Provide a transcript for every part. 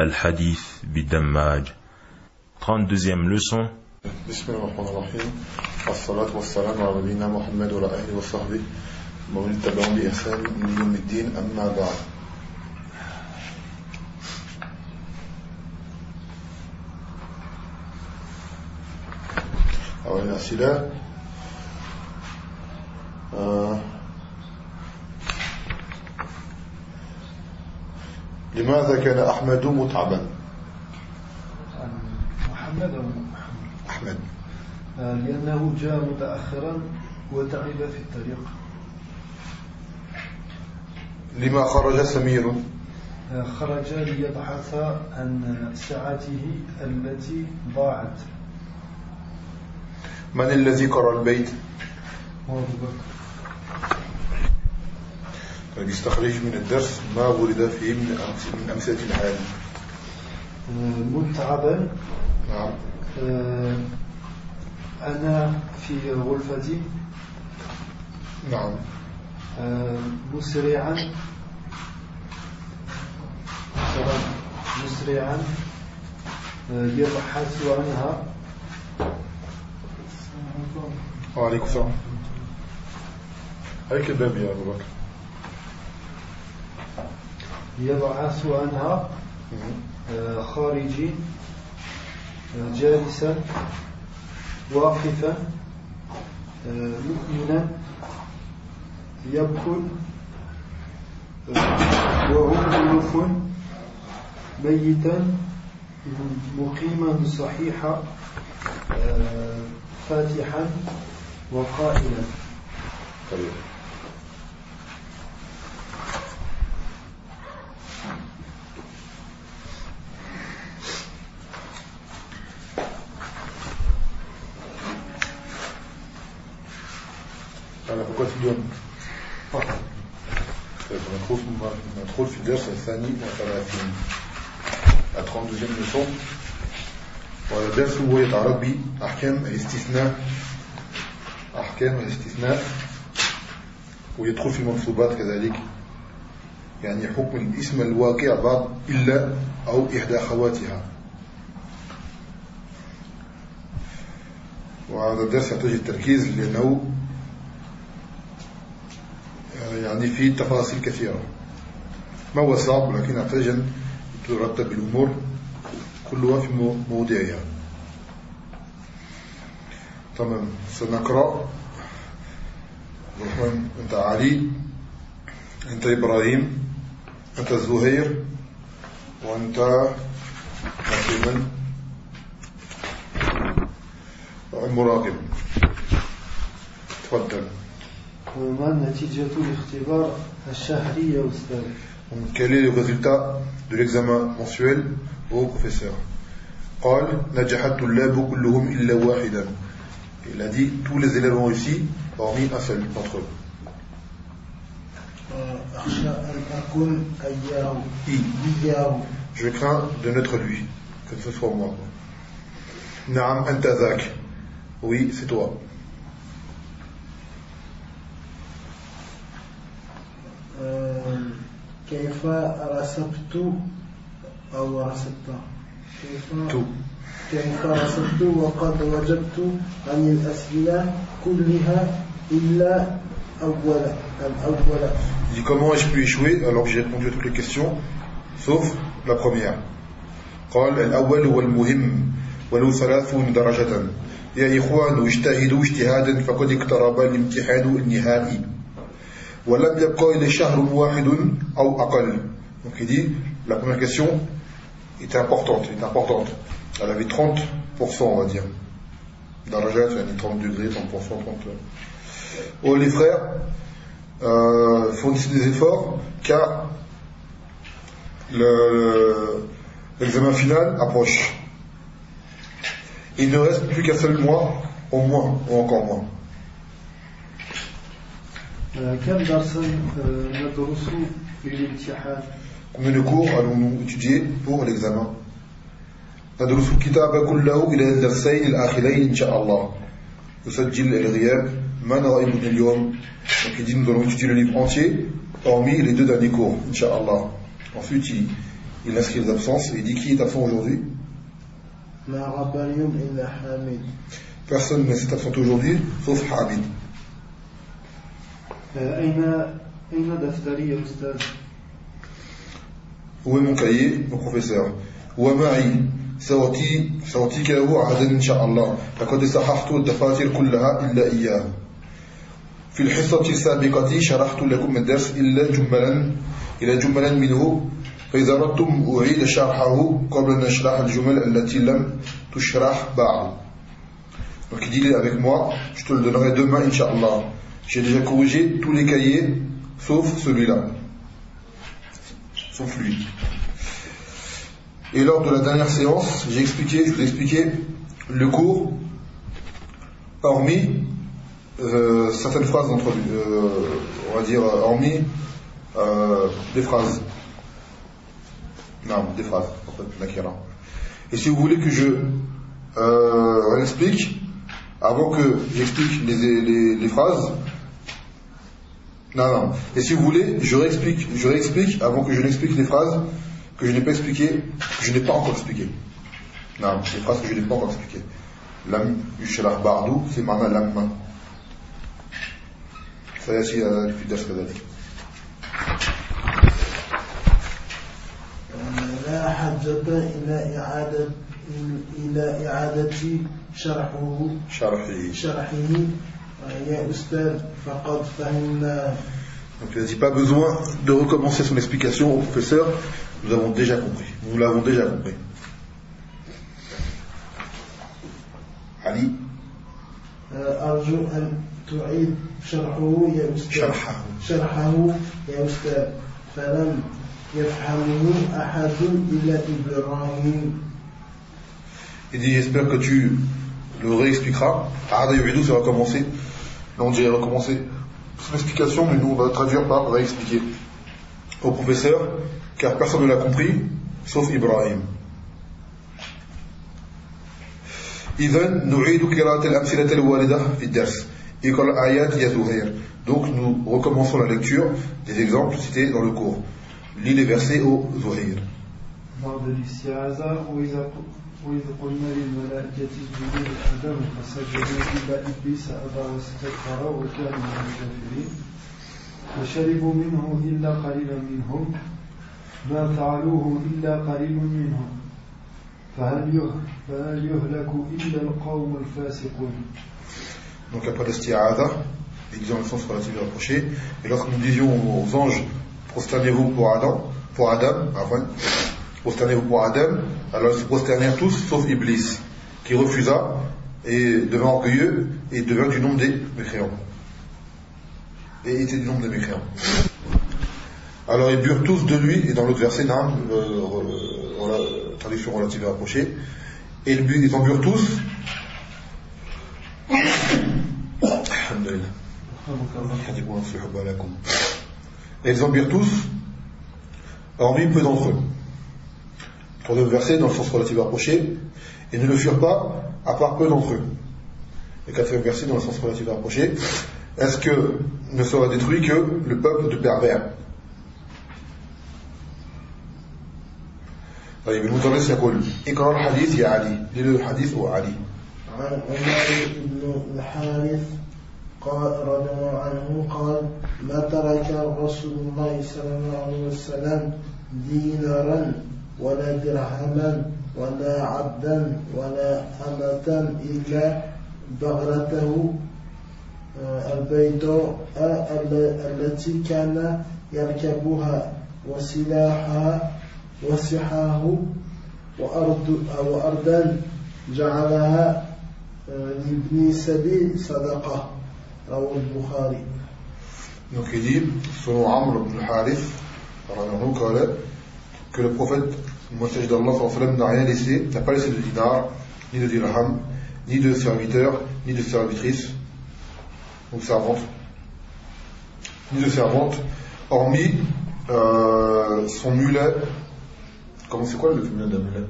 الحديث بدماج. 32e بسم الله الرحمن الرحيم والصلاة والسلام على نبينا محمد وعلى آله وصحبه ومن تبعهم بإحسان من يوم الدين أما بعد أولا الأسئلة آه لماذا كان أحمد متعبا؟ محمد أو أحمد. لأنه جاء متأخرا وتعب في الطريق. لما خرج سمير؟ خرج ليبحث عن ساعته التي ضاعت. من الذي قرأ البيت؟ أبو بكر. يستخرج من الدرس ما ورد فيه من من أمثلة الحال. متعبا. نعم. أنا في غرفتي. نعم. مسرعا. مسرعا. يبحث عنها. وعليكم السلام. هيك الباب يا أبو بكر. يبعث عنها خارجي جالسا واقفا مؤمنا يبكل وهو ميتا مقيما صحيحا فاتحا وقائلا. طيب. على فكرة اليوم ندخل في الدرس الثاني وثلاثين à 32e leçon. والدرس هو يتعرض بأحكام الاستثناء أحكام الاستثناء ويدخل في المنصوبات كذلك يعني حكم الاسم الواقع بعد إلا أو إحدى أخواتها وهذا الدرس يحتاج التركيز لأنه يعني فيه تفاصيل كثيرة. ما هو صعب لكن أن ترتب الأمور كلها في موضعها تمام. سنقرأ. الرحمن أنت علي أنت إبراهيم أنت زهير وأنت تقريبا المراقب تفضل. Quel est le résultat de l'examen mensuel au professeur? Il a dit tous les élèves ont réussi, hormis un seul d'entre eux. Je crains de n'être lui, que ce soit moi. Naam antazak. Oui, c'est toi. كيف رسبت أو رسبت كيف. كيف رسبت وقد وجدت عن الأسئلة كلها إلا أول الأول dit comment ai-je pu échouer alors que j'ai répondu à toutes les questions, sauf la première. قال الأول هو المهم وله ثلاثون درجة يا إخوان اجتهدوا اجتهادا فقد اقترب الامتحان النهائي Donc il dit, la première question est importante, est importante. Elle avait 30%, on va dire. Darajat, yani 30 degrés, 30%, 30. Oh les frères, euh, des efforts, car le, l'examen final approche. Il ne reste plus qu'un seul mois, au moins, ou encore moins. كم درسا ندرس في الامتحان Combien de cours allons-nous étudier pour l'examen ندرس الكتاب كله إلى الدرسين الآخرين إن شاء الله نسجل الغياب ما نرى ابن اليوم Donc il dit nous allons étudier le livre entier hormis les deux derniers cours, Inch'Allah. Ensuite il, il inscrit les absences et il dit qui est absent aujourd'hui ما غاب اليوم إلا حامد Personne ne s'est absenté aujourd'hui sauf Hamid. أين أين دفتري يا أستاذ؟ Mon cahier, mon professeur. ومعي سأعطي سأعطيك له عهدا إن شاء الله. لقد صححت الدفاتر كلها إلا إياه. في الحصة السابقة شرحت لكم الدرس إلا جملا إلى جملا منه. فإذا أردتم أعيد شرحه قبل أن نشرح الجمل التي لم تشرح بعد. Donc il dit avec moi, je te le donnerai demain, Inch'Allah. J'ai déjà corrigé tous les cahiers, sauf celui-là. Sauf lui. Et lors de la dernière séance, j'ai expliqué, je vous ai expliqué le cours, hormis euh, certaines phrases entre, euh, on va dire, euh, hormis euh, des phrases. Non, des phrases, en fait. Et si vous voulez que je euh, réexplique, avant que j'explique les phrases, non, non. Et si vous voulez, je réexplique, je réexplique avant que je n'explique les phrases que je n'ai pas expliquées, que je n'ai pas encore expliquées. Non, les phrases que je n'ai pas encore expliquées. Lam yushrah ba'du, c'est mana lamma. سيأتي هذا في الدرس كذلك. لا حاجة إلى إعادة إلى إعادة شرحه شرحه. شرحه يا أستاذ فقد فهمنا Donc il n'a dit pas besoin de recommencer son explication au professeur, nous avons déjà compris. Nous l'avons déjà compris. Ali, أرجو أن تعيد شرحه يا أستاذ شرحه. شرحه يا أستاذ فلم يفهمه أحد إلا إبراهيم il dit j'espère que tu le réexpliqueras. Arada yu'idou, c'est recommencer. Là, on dirait recommencer. C'est l'explication, mais nous, on va traduire par réexpliquer au professeur, car personne ne l'a compris, sauf Ibrahim. Donc nous recommençons la lecture des exemples cités dans le cours. Lis les versets au Zuhir. وإذ قلنا للملائكة اسجدوا لآدم فسجدوا إلا إبليس أبى واستكبر وكان من الكافرين فشربوا منه إلا قليلا منهم ما فعلوه إلا قليل منهم. فهل فهل يهلك إلا القوم الفاسقون؟ Donc après l'isti'adha, ils disent dans le sens relatif et rapproché, et lorsque nous disions aux anges, prosternez-vous pour Adam, pour Adam, enfin, prosternez-vous pour Adam, alors ils se prosternèrent tous, sauf Iblis, qui refusa, et devint orgueilleux, et devint du nombre des mécréants. Et était du nombre des mécréants. Alors ils burent tous de lui, et dans l'autre verset, non, euh, euh, traduction relative et rapprochée, et ils, en burent tous. Et ils en birent tous, hormis peu d'entre eux Troisième verset, dans le sens relatif rapproché, et ne le furent pas, à part peu d'entre eux. Et quatrième verset, dans le sens relatif rapproché, est-ce que ne sera détruit que le peuple de pervers طيب المدرس يقول اقرا الحديث يا علي ليه الحديث هو علي عن عمر بن الحارث قال رضي الله عنه قال ما ترك رسول الله صلى الله عليه وسلم دينارا ولا درهما ولا عبدا ولا أمة إلا بغرته آه، البيضاء ال- التي كان يركبها وسلاحها وسحاه وأرض وأرضا جعلها آه، لابن سبيل صدقة رواه البخاري. Donc il dit, selon Amr ibn Harith, radiyallahu anhu, قال que le prophète Le messager d'Allah n'a rien laissé, n'a pas laissé de dinar, ni de dirham, ni de serviteurs, ni de servitrices, donc servantes, ni de servantes, hormis euh, son mulet. Comment c'est quoi le féminin d'un mulet?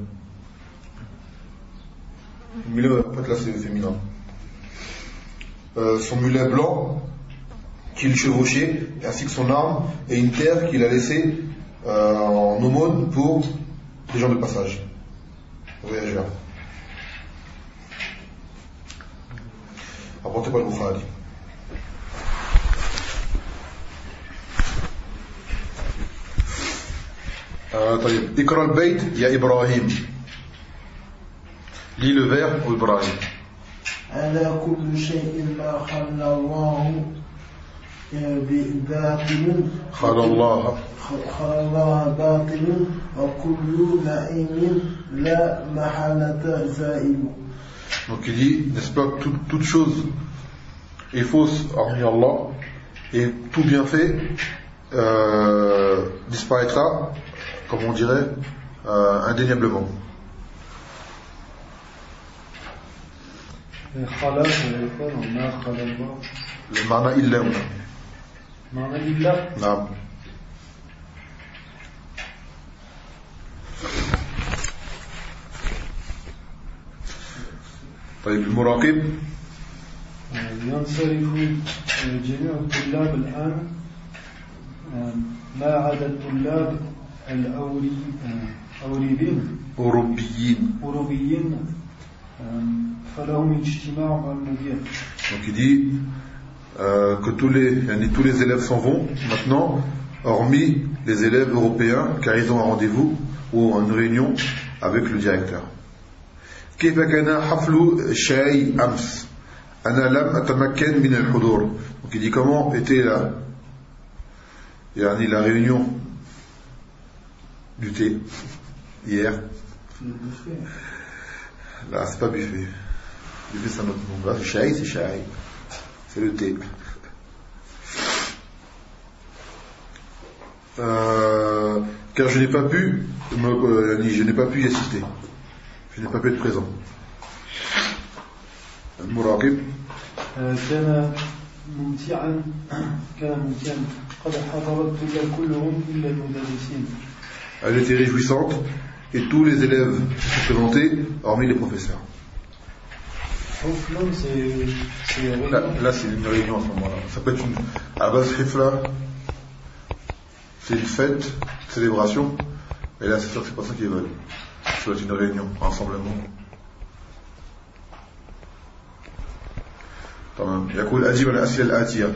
Le mulet, en fait là c'est féminin. Euh, son mulet blanc qu'il chevauchait, ainsi que son arme et une terre qu'il a laissée euh, en aumône pour les gens de passage, voyageurs. Rapporté par le Bukhari. طيب اقرا البيت يا إبراهيم lis le vers au Ibrahim على كل شيء ما خلى الله باطل خلى الله خلى الله باطل وكل نعيم لا محالة زائل Donc il dit, n'est-ce pas, tout, toute chose est fausse hormis Allah, et tout bienfait euh, disparaîtra, comme on dirait, euh, indéniablement. خلا سيكون ما خلا الله Le mana illa huna. معنى إلا طيب المراقب ينصرف جميع الطلاب الآن ما عدا الطلاب الأوري أوريبين أوروبيين أوروبيين فلهم اجتماع مع المدير Donc il dit euh, que tous les, yani tous les élèves s'en vont maintenant, hormis les élèves européens, car ils ont un rendez-vous ou une réunion avec le directeur. كيف كان حفل شاي أمس أنا لم أتمكن من الحضور donc il dit comment était la يعني la réunion du thé hier là c'est pas buffet buffet c'est un autre nom là شاي c'est شاي c'est le thé Euh, car je n'ai pas pu me, euh, ni je n'ai pas pu y assister je n'ai pas pu être présent المراقب كان ممتعا كان ممتعا قد حضر الطلاب كلهم إلا المدرسين Elle était réjouissante et tous les élèves se présentaient, hormis les professeurs. حفل c'est c'est Là, réunion. là, c'est une réunion à ce moment-là. Ça peut être une. À la base, Hifla, c'est une fête, une célébration. Mais là, c'est sûr que c'est pas ça qu'ils veulent. Ça doit être une réunion, un rassemblement. تمام يقول أجيب على الأسئلة الآتية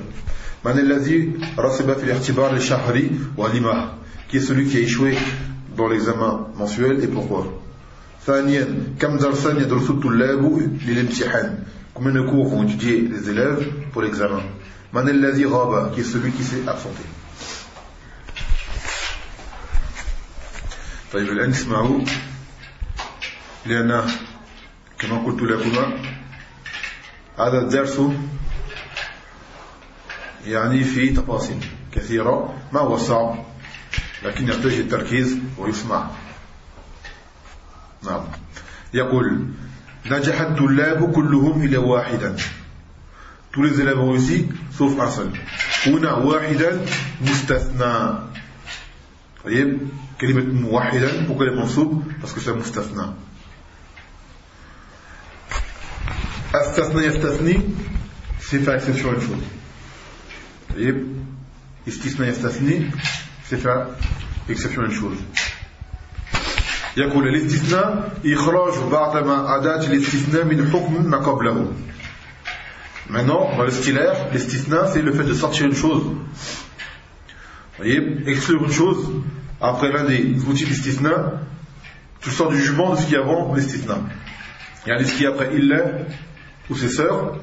من الذي رسب في الاختبار الشهري ولما qui est celui qui a échoué dans l'examen mensuel et pourquoi ثانيا كم درسا يدرس الطلاب للامتحان combien de cours vont étudier les élèves pour l'examen من الذي غاب qui est celui qui s'est absenté طيب الآن اسمعوا لأن كما قلت لكما هذا الدرس يعني فيه تفاصيل كثيرة ما هو صعب لكن يحتاج التركيز ويسمع. نعم. يقول نجح الطلاب كلهم إلى واحدا. tous les élèves ont réussi sauf un seul هنا واحدا مستثنى. طيب كلمة موحدا pourquoi elle est parce que c'est مستثنى. استثنى يستثني c'est faire exception à une chose طيب استثنى يستثني c'est faire exception à une chose يقول الاستثناء إخراج بعض ما أداة الاستثناء من حكم ما قبله Maintenant, dans le stylaire, l'estisna, c'est le fait de sortir une chose. Vous voyez, exclure une chose, après l'un des outils d'estisna, tu sors du jugement de ce qui est avant l'estisna. Il y a ce qui est après illa ou ses sœurs,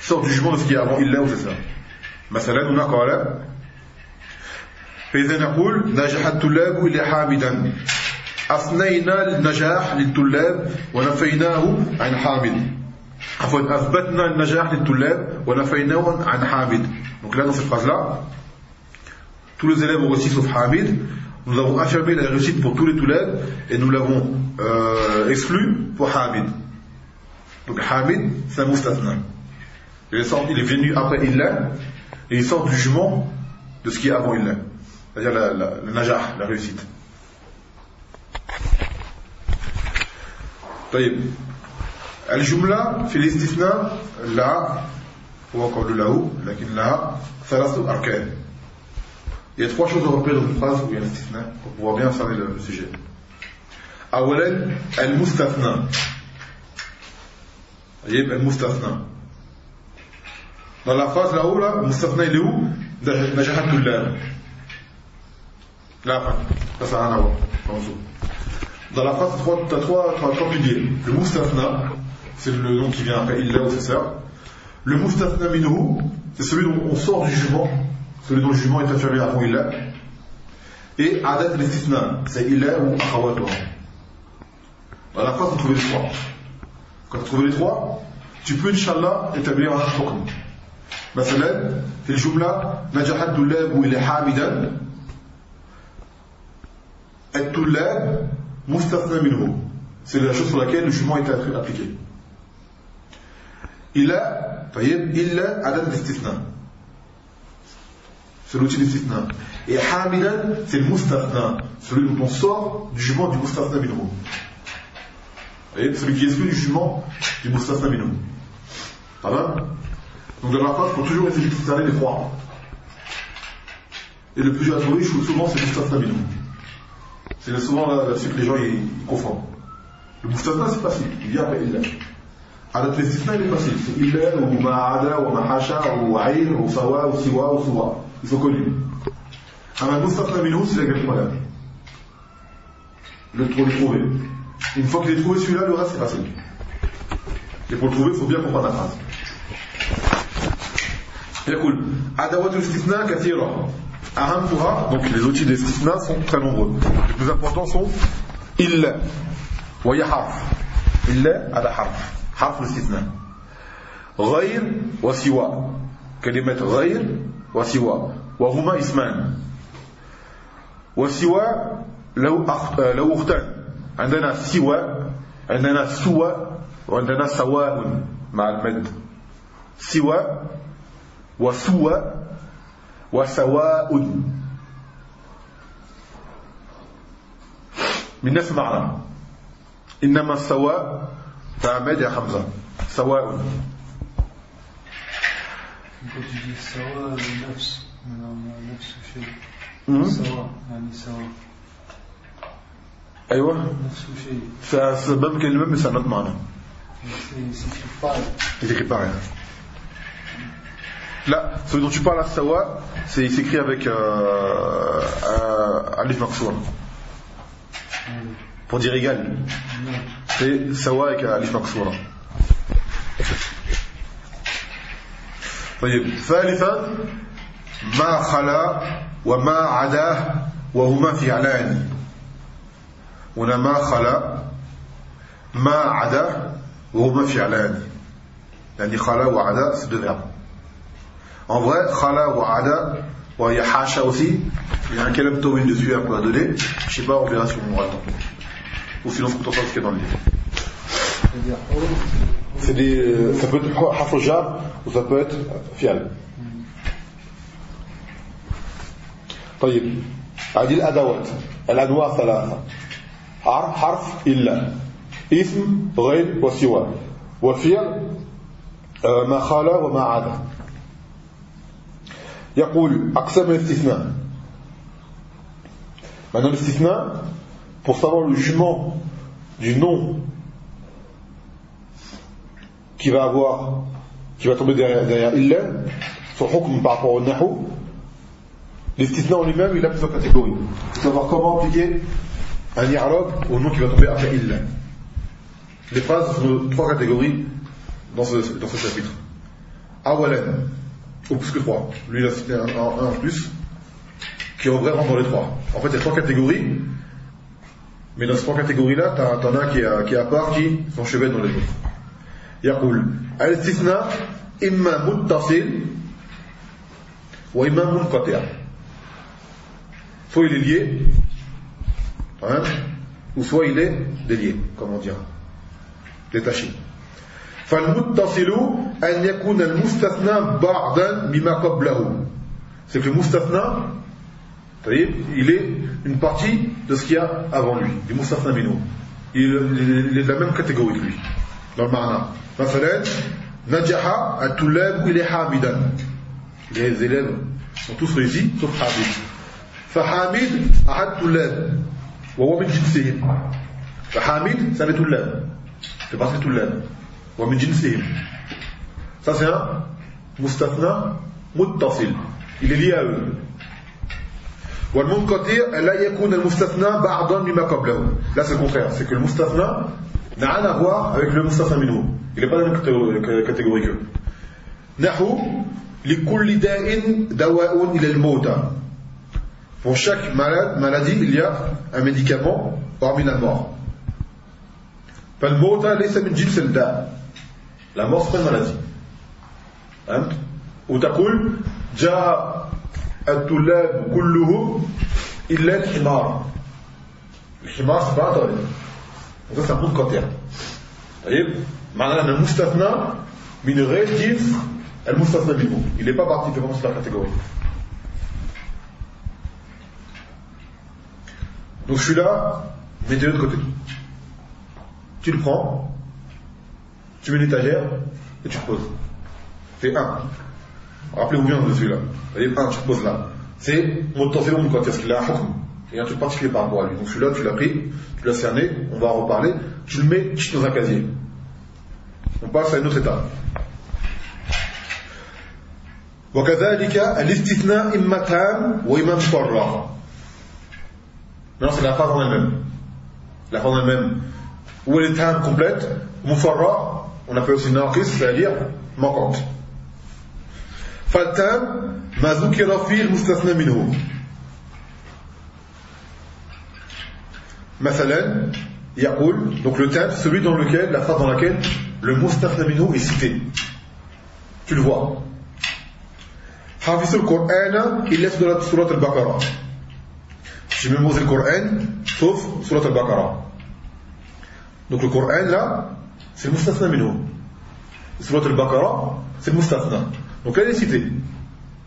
sort du jugement de ce qui est avant illa ou ses sœurs. مثلا هنا قال فإذا نقول نجح الطلاب إلى حامدا أثنينا النجاح للطلاب ونفيناه عن حامد عفوا أثبتنا النجاح للطلاب ونفيناه عن حامد donc là dans cette phrase là tous les élèves ont réussi sauf Hamid nous avons affirmé la réussite pour tous les toulad et nous l'avons euh, exclu pour Hamid. Donc Hamid, c'est un mustafna. Il est, sorti, il est venu après Illa et il sort du jugement de ce qui est avant Illa. C'est-à-dire la, la, le najah, la réussite. طيب الجملة في الاستثناء لا هو قول له لكن لها ثلاث أركان Il y a trois choses à repérer dans une phrase où il y a l'istifna pour pouvoir bien cerner le, le sujet. أولا المستثنى طيب المستثنى Dans la phrase là-haut, là, المستثنى il est où نجاح الطلاب Là, ça ça n'a rien à voir. En dessous. Dans la phrase, tu as trois, trois, trois piliers. Le mustafna, c'est le nom qui vient après illa ou c'est ça. Le mustafna minhu, c'est celui dont on sort du jugement, celui dont le jugement est affirmé avant illa. Et adat l'istifna, c'est illa ou akhawatuha. Dans la phrase, tu trouves les trois. Quand tu trouves les trois, tu peux, Inch'Allah, établir un hukm. مثلا في الجملة نجح الطلاب إلى حامدا الطلاب مستثنى منه c'est la chose sur laquelle le jugement est appliqué إلا طيب إلا عدد الاستثناء c'est l'outil d'istithna et hamidan c'est le mustafna celui dont on sort du jugement du mustafna minhu voyez celui qui exclut du jugement du ça va donc la il faut toujours essayer de discerner les trois et le plus dur à trouver souvent c'est mustafna minhu c'est souvent là-dessus que les gens ils, confondent. Le mustafna c'est facile, il vient après illa. Adat l'istifna il est facile, c'est illa ou ma'ada ou ma'hasha ou aïr ou sawa ou siwa ou suwa. Ils sont connus. Alors le mustafna minhu c'est la grille malade. Le trouver, trouver. Une fois qu'il est trouvé celui-là, le reste c'est facile. Et pour le trouver, il faut bien comprendre la phrase. يقول أدوات الاستثناء كثيرة أهمها donc les outils d'estifna sont très nombreux les plus importants sont إلا وهي حرف إلا هذا حرف حرف الاستثناء غير وسوى كلمة غير وسوى وهما اسمان وسوى لو أخ... لو أختان عندنا سوى عندنا سوى وعندنا سواء مع المد. سوى وسوى وسواء. من نفس المعنى. إنما السواء تعمد يا حمزة. سواء. Quand tu dis sawa, le nafs, nafs shay. même كلمة mais c'est un autre معنى C'est c'est pareil. Il écrit pareil. Là, celui dont tu parles à Sawa, c'est il s'écrit avec euh, euh, Alif Maksour. Pour dire égal. Non. C'est Sawa avec Alif Maksour. طيب ثالثا ما خلا وما عداه وهما فعلان هنا ما خلا ما عداه وهما فعلان يعني خلا وعدا c'est deux verbes En vrai, khala ou ada, bon, il y a hasha aussi, il y a un kalam tawil dessus un peu à donner, je sais pas, on verra si on aura le temps. Ou sinon, faut qu'on ce qu'il y a dans le livre. C'est-à-dire, oh, C'est des, euh, ça peut être harf jar ou ça peut être fial. طيب هذه الأدوات الأنواع ثلاثة حرف حرف إلا اسم غير وسوى وفعل آه، ما خلا وما عدا يقول أقسام الاستثناء Maintenant l'istifna, pour savoir le jugement du nom qui va avoir, qui va tomber derrière, derrière illa, son hukm par rapport au nahu, l'istifna en lui-même, il a plusieurs catégories. Il faut savoir comment appliquer un i'rab au nom qui va tomber après illa. Les phrases sont de trois catégories dans ce, dans ce chapitre. Awalan, ou plus que trois. Lui, il a cité un, en plus, qui en vrai dans les trois. En fait, il y a trois catégories, mais dans ces trois catégories-là, t'en as un qui est, qui est à part, qui s'enchevêtre dans les autres. Yaqul, al-sithna, imma muttasil, wa imma munqati'a. Soit il est lié, Hein ou soit il est délié, comme on dira, détaché. C'est que le mustathna, il est une partie de ce qu'il y a avant lui, du mustathna minou. Il, est de la même catégorie que lui, dans le marana. Najaha il est Hamidan. Les élèves sont tous réussis, sauf Hamid. Fahamid ahad Tulab. وهو من جنسهم فحامد سنة اللام. في بعض اللام. ومن جنسهم هذا مستثنى متصل. إلى الياو والمنقطع لا يكون المستثنى بعضا مما قبله. لا سيكون c'est que le mustathna n'a rien à voir avec le mustathna minhu il est نحو لكل داء دواء إلى الموتى. pour chaque malade, maladie il y a un médicament parmi la mort فالموتى ليس من جنس الداء la mort c'est pas une maladie hein? وتقول جاء الطلاب كلهم إلا الحمار الحمار c'est pas un طالب ça c'est un منقطع طيب معناه أن المستثنى من غير جنس المستثنى منه il n'est pas parti de la catégorie donc celui-là mettez-le de côté tu le prends tu mets l'étagère et tu le poses c'est un Rappelez-vous bien de celui-là. Vous voyez, un, tu te poses là. C'est Mottasilum quand est-ce qu'il a un hukm. Il y a un truc particulier par rapport à lui. Donc celui-là, tu l'as pris, tu l'as cerné, on va en reparler, tu le mets dans un casier. On passe à une autre étape. وكذلك الاستثناء إما تام وإما مفرغ Non, c'est la phrase en elle-même. La phrase en elle-même. Où elle est tam complète, mufarra, on appelle aussi naqis, c'est-à-dire manquante. فالتام ما ذكر فيه المستثنى منه مثلا يقول donc le tam celui dans lequel la phrase dans laquelle le mustafna minhu est cité tu le vois حافظ القرآن إلا سورة البقرة j'ai mémorisé le Coran, sauf surat al-Baqarah. Donc le Coran, là, c'est le Mustasna Minho. Surat al-Baqarah, c'est le Donc là, il est cité.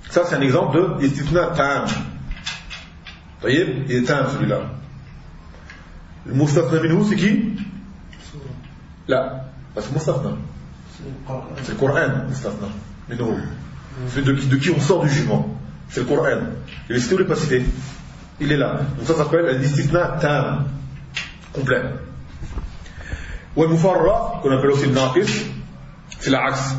Ça, c'est un exemple de Istithna Ta'am. Vous voyez Il est Ta'am, celui-là. Le Mustasna Minho, c'est qui? Là. Ah, Parce que C'est le Coran, Mustasna C'est de, de qui on sort du jugement. C'est le Coran. Il est cité ou il n'est pas cité? Il est là. Donc ça s'appelle un istithna tam. Complet. Ou le mufarra, qu'on appelle aussi le naqis, c'est l'axe.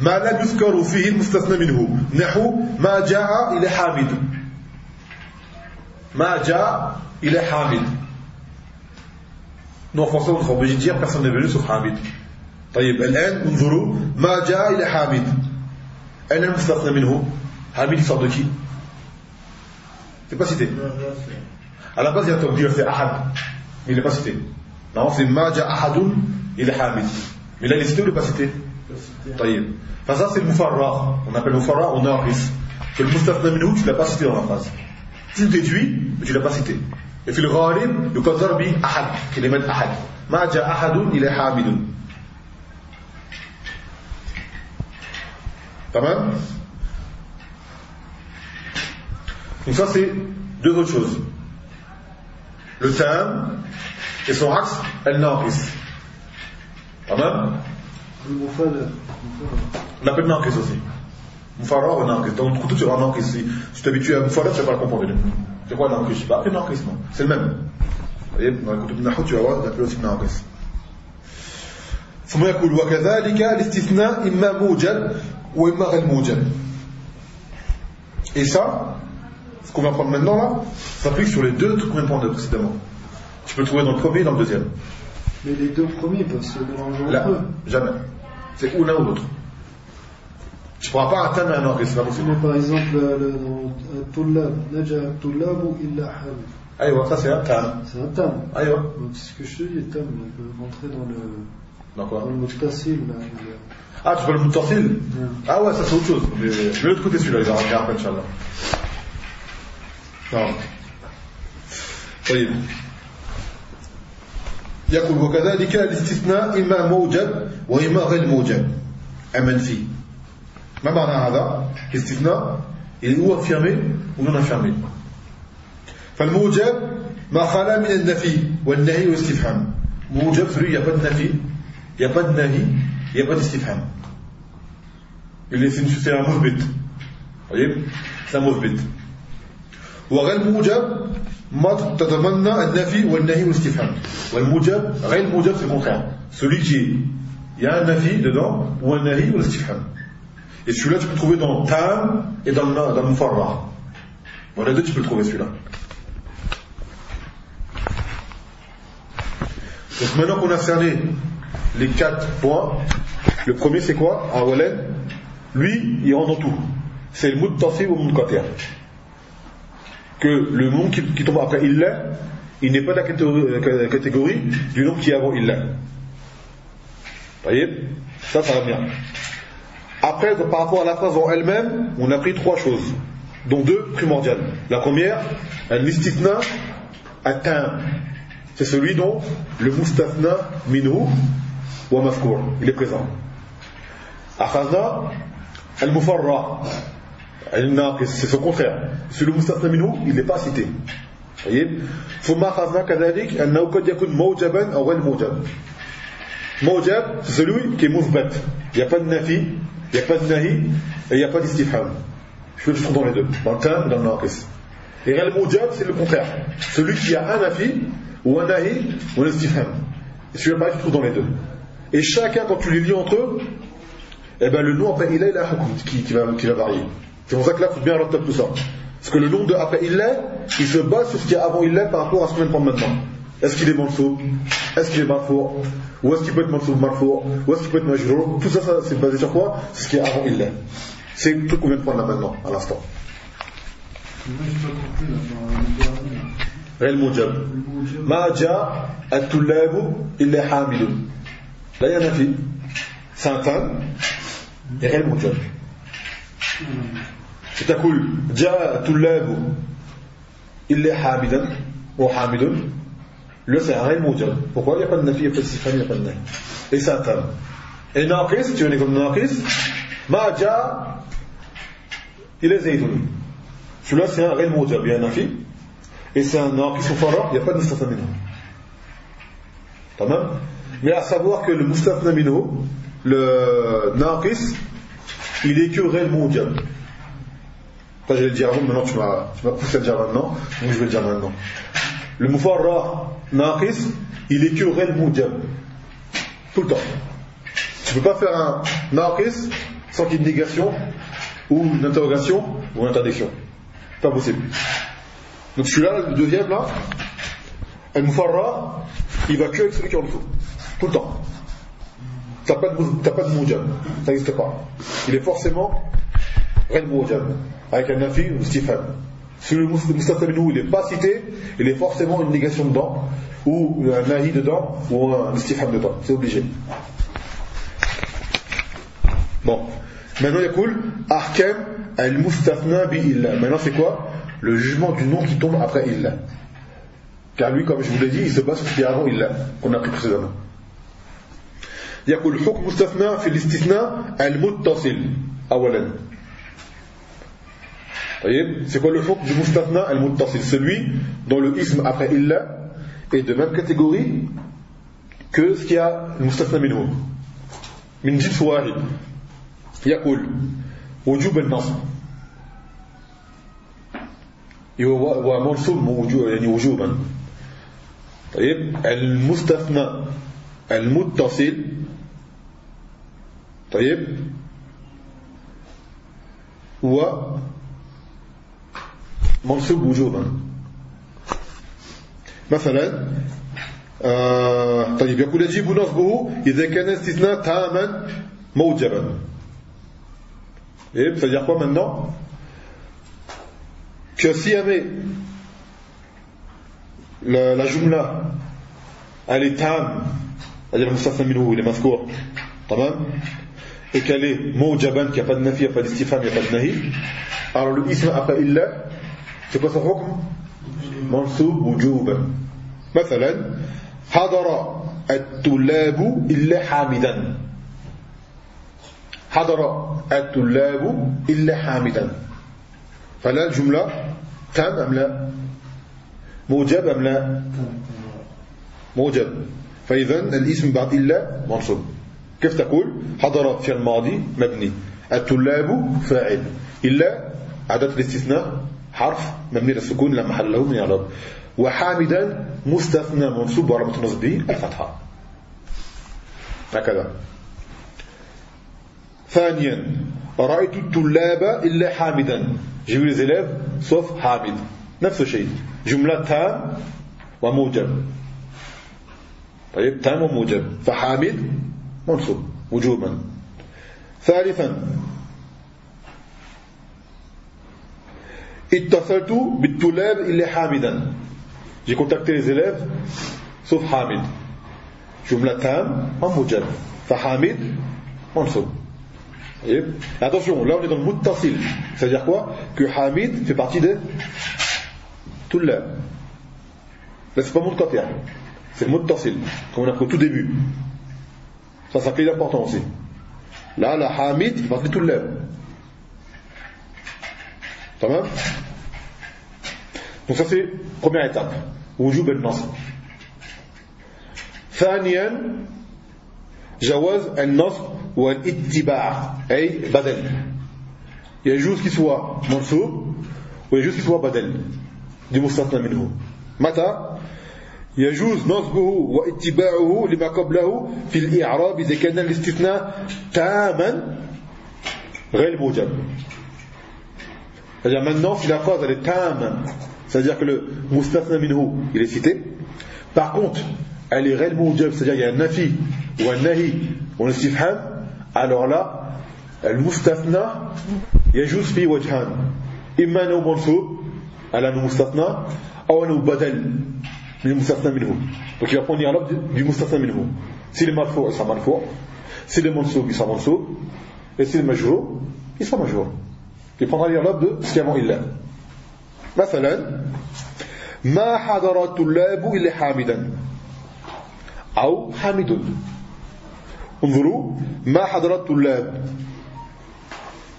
ما لا يذكر فيه المستثنى منه نحو ما جاء إلى حامد ما جاء إلى حامد Non, français, on est obligé de dire personne n'est venu sauf Hamid. طيب الآن انظروا ما جاء إلى حامد أين المستثنى منه حامد sort C'est pas cité. À la base, il y a Tabdir, c'est Ahad. Mais il n'est pas cité. Normalement, c'est Maja Ahadun, il est Hamid. Mais là, il est cité ou il n'est pas cité? Taïb. Enfin, ça, c'est le Mufarra. On appelle Mufarra au Narif. Que le Mustafna Minou, tu ne l'as pas cité dans la phrase. Tu le déduis, mais tu ne l'as pas cité. Et puis le Ghalib, le Qadar bi Ahad, qui les met Ahad. Maja Ahadun, il est Hamidun. Pas mal? Donc ça, c'est deux autres choses. Le tam et son axe, el naqis. Tamam Le mufada. On appelle Nankis aussi. Mufara ou Nankis. Dans le couteau, tu auras Nankis. Si tu t'habitues à Mufara, tu ne vas pas le comprendre. C'est quoi Nankis Je sais pas. Nankis, non. C'est le même. Vous voyez, dans le couteau de Nahou, tu vas voir, tu appelles aussi Nankis. ثم يقول وكذلك الاستثناء إما موجب وإما غير موجب Et ça, ce qu'on va prendre maintenant là, s'applique sur les deux trucs qu'on vient précédemment. Tu peux le trouver dans le premier et dans le deuxième. Mais les deux premiers peuvent se mélanger entre eux. Jamais. C'est ou l'un ou l'autre. Tu ne pourras pas atteindre un ordre, c'est pas possible. par exemple, dans Tullab, Naja Tullab ou Illa Ham? Aïwa, ça c'est un tam. C'est un tam. Aïwa. Donc ce que je te dis, tam, on peut rentrer dans le. Dans quoi? Dans le muttasil. Ah, tu veux le muttasil Ah ouais, ça c'est autre chose. Mais l'autre côté celui-là, il va regarder après, Inch'Allah. Non. Oui. يقول وكذلك الاستثناء إما موجب وإما غير موجب. المنفي ما معنى هذا؟ الاستثناء est ou affirmé ou non affirmé فالموجب ما خلا من النفي والنهي والاستفهام. موجب de nahi il n'y a pas d'istifham c'est un مثبت طيب؟ c'est un مثبت وغير موجب ما تتمنى النفي والنهي والاستفهام والموجب غير الموجب c'est le contraire celui qui est il y a un nafi dedans ou un nahi ou l'estifham et celui-là tu peux le trouver dans tam et dans dans mufarra voilà deux tu peux le trouver celui-là donc maintenant qu'on a cerné les quatre points le premier c'est quoi Awalen lui il rentre dans tout c'est le muttafi ou munqati' que le nom qui, tombe après illa, il n'est pas la catégorie, catégorie, du nom qui est avant illa. Vous voyez? Ça, ça va bien. Après, par rapport à la phrase en elle-même, on a pris trois choses, dont deux primordiales. La première, al-istithna atteint. C'est celui dont le mustafna minhu wa mafkour, il est présent. Akhazna al-mufarra, c'est son contraire. Sur le Mustaqaminu, il n'est pas cité. voyez c'est celui qui est mouvbat. Il n'y a pas de nafi, il n'y a pas de nahi, et il n'y a pas d'istifham. Je le trouve dans les deux, dans le terme et dans le naqis. Et al mujab, c'est le contraire. Celui qui a un nafi, ou un nahi, ou un istifham. Celui-là, tu le trouves dans les deux. Et chacun, quand tu les lis entre eux, eh ben, le nom il a, il a qui, qui, va, qui va varier. c'est pour ça que là, il faut bien retenir tout ça. Parce que le nom de après il est, il se base sur ce qu'il y a avant il est par rapport à ce qu'on vient de prendre maintenant. Est-ce qu'il est mansoub Est-ce qu'il est marfour Ou est-ce qu'il peut être mansoub marfour Ou est-ce qu'il peut être majrour Tout ça, ça c'est basé sur quoi C'est ce qu'il y a avant il est. C'est le truc qu'on vient de prendre là maintenant, à l'instant. غير الموجب ما جاء الطلاب إلا حامل لا ينفي سنتان غير الموجب فتقول جاء طلاب إلا حامدا وحامد لو سي غير موجب. بوكو لي قلنا فيه في الصفه اللي قلنا اي ساتر أي ناقص؟ تي يعني نقول ناقص؟ ما جاء إلى زيد. لا سي غير موجب. يا نافي اي سي ناقص وفرق يا قد نستفاد منه. تمام؟ مي ا savoir que le منه le ناقص il est que غير موجب Ça, je vais le dire avant, maintenant tu m'as poussé à le dire maintenant, donc je vais le dire maintenant. Le mufarra naqis, il est que réel mondial. Tout le temps. Tu ne peux pas faire un naqis sans qu'il y ait une négation, ou une interrogation, ou une interdiction. Pas possible. Donc celui-là, le deuxième là, un mufarra, il va que avec celui qui est en dessous. Tout le temps. T'as pas de, pas de moujab. Ça n'existe pas. Il est forcément Ren moujab Avec un nafi ou stifan. Si le Mustafa il n'est pas cité, il est forcément une négation dedans, ou un nahi dedans, ou un istifham dedans. C'est obligé. Bon. Maintenant, il y a cool. Ahkam al-mustafna bi illa. Maintenant, c'est quoi Le jugement du nom qui tombe après illa. Car lui, comme je vous l'ai dit, il se base sur ce qui est avant illa, qu'on a pris précédemment. يقول حكم مستثنى في الاستثناء المتصل أولا طيب c'est quoi le حكم du مستثنى المتصل celui dont le ism après illa est de même catégorie que ce qu'il y a le مستثنى منه من جنس واحد يقول وجوب النصب ومنصوب يعني وجوبا طيب المستثنى المتصل طيب هو منصوب وجوبا مثلا آه طيب يقول يجب نصبه إذا كان استثناء تاما موجبا Et ça veut dire Que si jamais la, la jumla elle est tam, c'est-à-dire le mustafna minhu, il est tamam et qu'elle est mawjaban, qu'il n'y a pas de nafi, il n'y a pas d'istifam, il n'y a pas de nahi, alors le ism après illa, quoi son hukm Mansoub wujuban. مثلا حضر الطلاب إلا حامدا. حضر الطلاب إلا حامدا. فلا الجملة تام أم لا؟ موجب أم لا؟ موجب. فإذا الاسم بعد إلا منصوب. كيف تقول؟ حضر في الماضي مبني. الطلاب فاعل. إلا عدد الاستثناء حرف مبني للسكون لا محل له من إعراب وحامدا مستثنى منصوب ورمة نصبه الفتحة. هكذا. ثانيا رأيت الطلاب إلا حامدا. j'ai vu sauf حامد. نفس الشيء. جملة تام وموجب. طيب تام وموجب. فحامد منصوب وجوبا. ثالثا J'ai contacté les élèves, sauf Hamid. Jumla tam en mujad. Fahamid en dessous. Et attention, là on est dans le mot muttasil. C'est-à-dire quoi? Que Hamid fait partie de tout Là, c'est pas muttasil. C'est le mot muttasil, comme on a pris au tout début. Ça, ça fait l'important aussi. Là, la Hamid fait partie de tout تمام؟ Donc ça c'est première étape. وجوب النصب. ثانيا جواز النصب والاتباع أي بدل يجوز qu'il soit منصوب ويجوز qu'il soit بدل دي مستثنى منه متى يجوز نصبه واتباعه لما قبله في الإعراب إذا كان الاستثناء تاما غير موجب C'est-à-dire maintenant, si la phrase elle est tam, c'est-à-dire que le mustathna minhu, il est cité. Par contre, elle est réel moujab, c'est-à-dire il y a un nafi ou un nahi ou un istifham, alors là, al mustathna yajuz fi wajhan. Imma naw mansub ala al mustathna ou naw badal min mustathna minhu. Donc il va prendre l'irlab du mustathna minhu. Si le marfou, il sera marfou. Si le mansub, il sera mansub. Et si le majhou, il sera majhou. Il prendra l'irab de ce qui est avant illa مثلا ما حضر الطلاب إلا حامدا. أو حامد. انظروا ما حضر الطلاب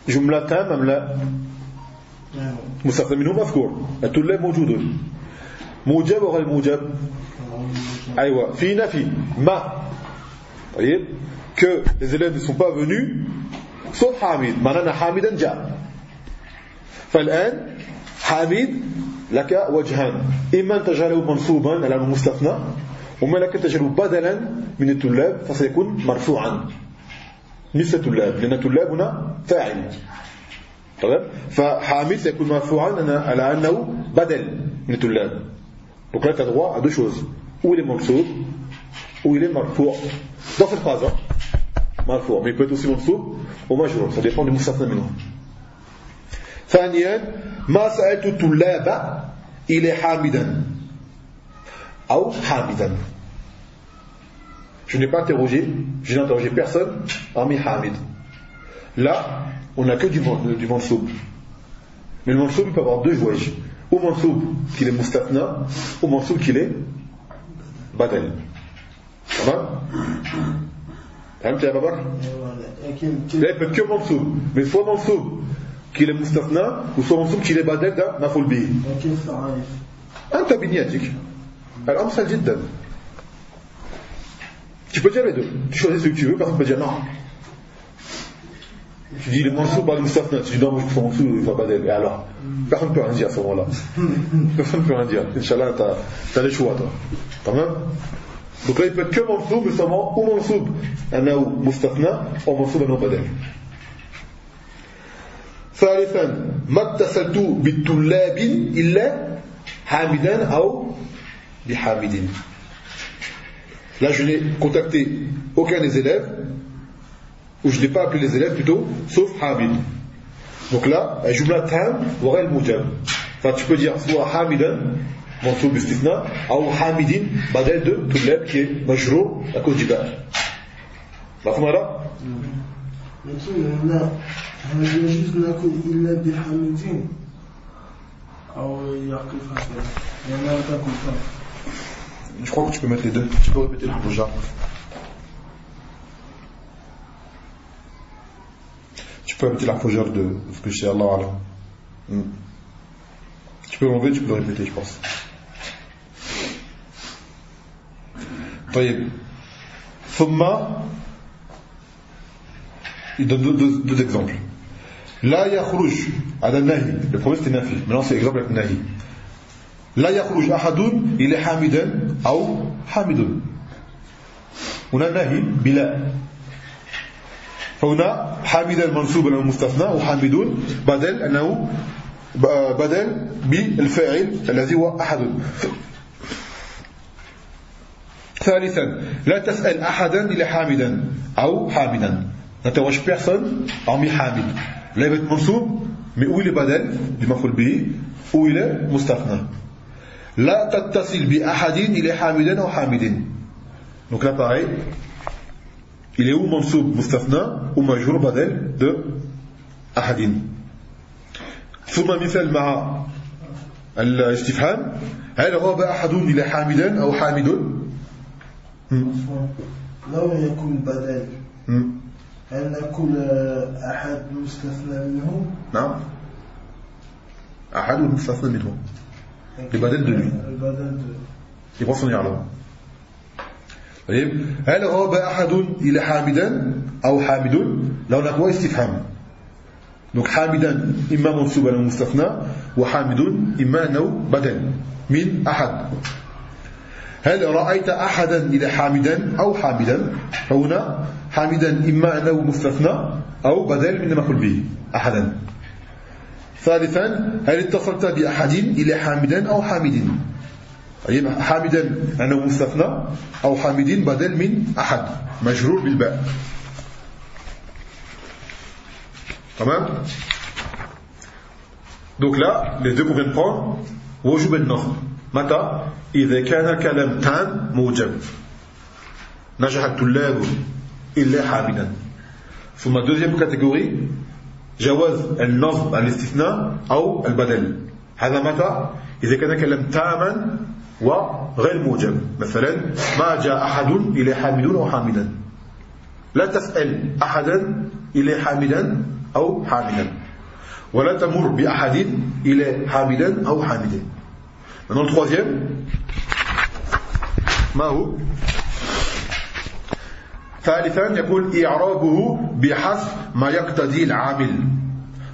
جملة تامة أم لا؟ مستثنى منه مذكور. الطلاب موجودون موجب وغير موجب؟ أيوة في نفي. ما؟ طيب que les élèves ne sont pas venus sauf حامد معنانا حامدا جاء. فالآن حامد لك وجهان إما أن تجعله منصوبا على المستثنى وما لك تجعله بدلا من الطلاب فسيكون مرفوعا مثل الطلاب لأن الطلاب هنا فاعل طيب فحامد سيكون مرفوعا على أنه بدل من الطلاب est mansoub, ou il est marfou'. Dans cette phrase, marfou'. Mais il peut être aussi mansoub ou majrour. Ça dépend du mustafna minhu. ثانيا ما سألت الطلاب إلى حامدا أو حامدا Je n'ai pas interrogé, je n'ai interrogé personne hormis Hamid. Là, on n'a que du, du mansoub. Mais le mansoub, il peut avoir deux jouages. Ou mansoub qu'il est mustatna, ou mansoub qu'il est badal. Ça va فهمت يا بابا؟ لا يبقى que mansoub. Mais soit mansoub qu'il est mustatna, ou soit mansoub qu'il est badal ده مفعول به. وكيف عارف أنت بنيتك الأمر سهل جدا Tu peux dire les deux. Tu choisis ce que tu veux, personne ne peut dire non. Tu dis le mansoub par le mustafna, tu dis non, moi je fais mansoub, il va pas d'elle. Et alors Personne ne peut rien dire à ce moment-là. Personne ne peut rien dire. Inch'Allah, tu as les choix, toi. Tamam Donc là, il peut être que mansoub, mais seulement ou mansoub, un ou mustafna, ou mansoub, un ou badal. ثالثا ما اتصلت بالطلاب إلا حامدا أو بحامد Là, je n'ai contacté aucun des élèves, ou je n'ai pas appelé les élèves plutôt, sauf Hamid. Donc là, jumla tam wa ghayr mujab. Enfin, tu peux dire soit Hamidan, mansoub istithna, ou Hamidin, badal de Tullab qui est majrou à cause du ba. مفهوم هذا؟ لكن هنا هل يجوز نقول إلا بحميدين أو يقف هكذا لأنها تكون فرق Je crois que tu peux mettre les deux. Tu peux répéter le harf Tu peux répéter l'harf de ce que je sais, Allah Allah. Hmm. Tu peux l'enlever, tu peux le répéter, je pense. طيب ثم il donne deux, deux, deux exemples لا يخرج هذا النهي le premier c'était nafi. Maintenant c'est exemple avec nahi. لا يخرج أحد إلى حامدا أو حامد هنا نهي بلا فهنا حامدا منصوبا المستثنى وحامدون بدل أنه بدل بالفاعل الذي هو أحد ثالثا لا تسأل أحدا إلا حامدا أو حامدا نتواش بيرسون hormis حامد لا يبقى منصوب mais où il est بدل du مفعول به où il est مستثنى. لا تتصل بأحد إلا حامدا أو حامد donc là pareil il est où منصوب مستثنى ou مجهور بدل de أحد. ثم مثال مع الاستفهام. هل غاب أحد إلى حامدا أو حامد لو يكون بدل. هل نقول أحد مستثنى منه نعم. أحد مستثنى منه il prend son يعلم. طيب هل غاب أحد إلى حامدا أو حامد لو نقوى استفهام Donc حامدا إما منصوبا أو مستثنى وحامد إما أنه بدل من أحد. هل رأيت أحدا إلى حامدا أو حامدا؟ فهنا حامدا إما أنه مستثنى أو بدل من مفعول به أحدا. ثالثا هل اتصلت بأحد إلى حامدا أو حامد؟ طيب حامدا أنه مستثنى أو حامد بدل من أحد. مجرور بالباء. تمام؟ Donc là, les deux qu'on vient وجوب النصب متى؟ إذا كان الكلام تام موجب. نجح الطلاب إلا حامدا ثم deuxième catégorie جواز النصب الاستثناء أو البدل. هذا متى؟ إذا كان الكلام تاما وغير موجب. مثلا ما جاء أحد إلى حامدون أو حامدا لا تسأل أحدا إلى حامدا أو حامدا ولا تمر بأحد إلى حامدا أو حامدا Maintenant le troisième, ما هو؟ ثالثا يقول إعرابه بحسب ما يقتضي العامل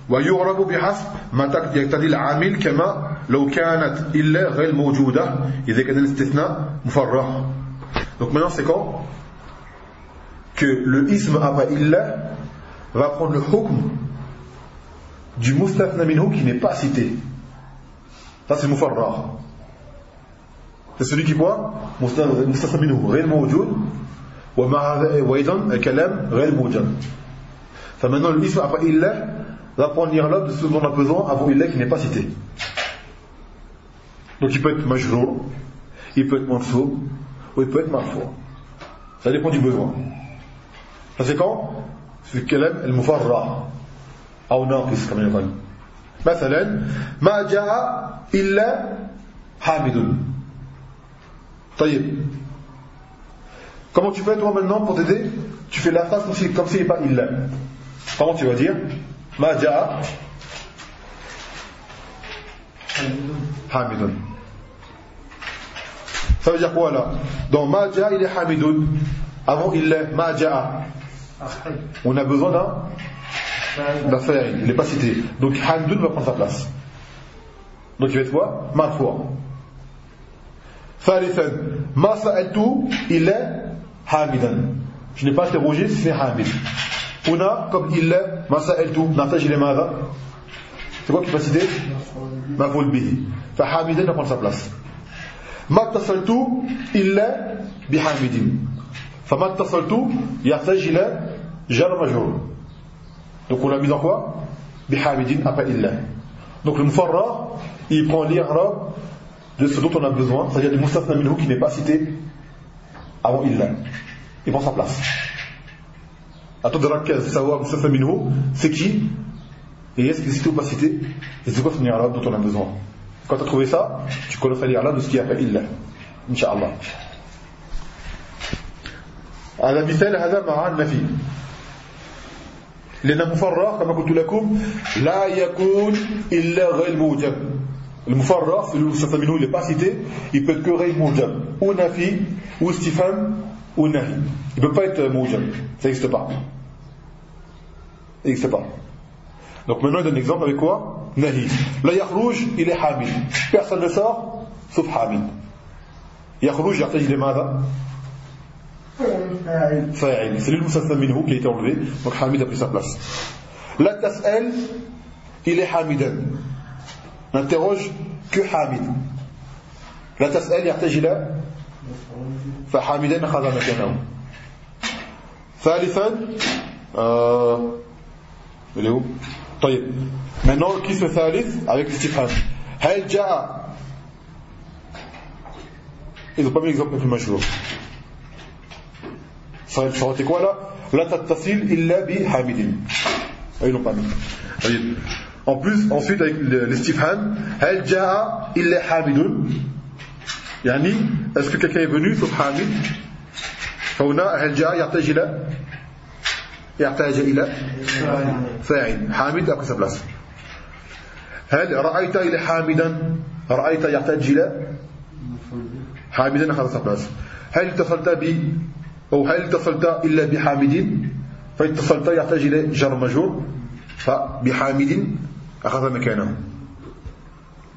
ويعرب بحسب ما يقتضي العامل كما لو كانت إلا غير موجودة إذا كان الاستثناء مفرح Donc maintenant c'est quand que le ism après illa va prendre le hukm du mustathna minhu qui n'est pas cité. Ça c'est mufarrah. C'est celui qui voit mustathna minhu غير موجود ومع وأيضا الكلام غير موجب. فمنant le ism après illa va prendre l'irlab de ce dont on a besoin avant illa qui n'est pas cité. Donc il peut être majrour, il peut être mansoub, ou il peut être marfou. Ça dépend du besoin. Ça c'est quand في الكلام المفرع أو ناقص كما يقال مثلا ما جاء إلا حامد طيب Comment tu fais toi maintenant pour t'aider Tu fais la phrase comme s'il comme si n'est pas illa. Comment tu vas dire Ma jaa hamidun. Ça veut dire quoi là Dans ma jaa il est hamidun. Avant illa ma jaa. On a besoin d'un d'un fa'il. Il n'est pas cité. Donc hamidun va prendre sa place. Donc il va être quoi Marfoua. ثالثا ما سألت إلا hamidan. Je n'ai pas interrogé si c'est hamid. On a, comme il l'est, masa el tout, nataji le mada. C'est quoi qui va citer? Maful bihi. Fa hamidan va prendre sa place. Ma tasaltu illa bi hamidin. Fa ma tasaltu yahtaji ila jar majhul. Donc on l'a mis dans quoi? Bi hamidin après illa. Donc le mufarra, il prend l'irab de ce dont on a besoin, c'est-à-dire du mustafna minhu qui n'est pas cité avant Illa. Il prend sa place. Attends de savoir Minhu, c'est qui Et est-ce qu'il est cité ou pas cité Et c'est quoi son I'rab dont on a besoin Quand tu as trouvé ça, tu connais l'I'rab de ce qui appelle Illa. إن شاء الله على مثال هذا مع النفي لأن مفرغ كما قلت لكم لا يكون إلا غير موجب المفرغ في المستثنى منه il n'est pas cité il peut être que غير موجب ou nafi ou istifham ou nahi il ne peut pas être موجب ça n'existe pas il n'existe pas donc maintenant il donne un exemple avec quoi nahi la yakhrouj il est hamid personne ne sort sauf hamid يخرج يحتاج لماذا فاعل c'est المستثنى منه qui a été enlevé donc Hamid a pris sa place la tas'al il est Hamidan n'interroge que Hamid la tas'al يحتاج إلى فحامدا أخذ مكانه ثالثا euh, est où طيب maintenant qui se ثالث avec الاستفهام هل جاء ils n'ont pas mis l'exemple le majhur ça aurait été quoi là illa bi hamidin. Ah, ils n'ont pas mis. En plus, ensuite, avec l'estifham, hal ja'a illa hamidun. Yani, est-ce que quelqu'un est venu sauf hamid فهنا هل جاء يحتاج إلى؟ يحتاج إلى فاعل. حامد sa place. هل رأيت إلى حامدا رأيت يحتاج إلى حامدا أخذ place. هل اتصلت ب؟ أو هل اتصلت إلا بحامد فاتصلت يحتاج إلى جر مجرور. فبحامد أخذ مكانه